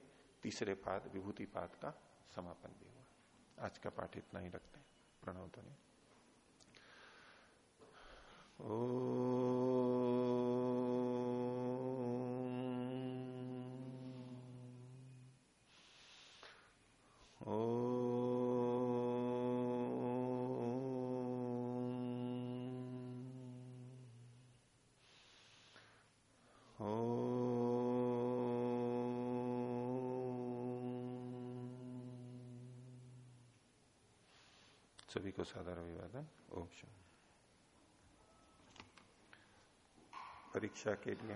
S1: तीसरे पाद, विभूति पाद का समापन भी हुआ। आज का पाठ इतना ही रखते हैं। प्रणव ध्वनि। ओ सभी को साधारण अभिवादन। ओम परीक्षा के लिए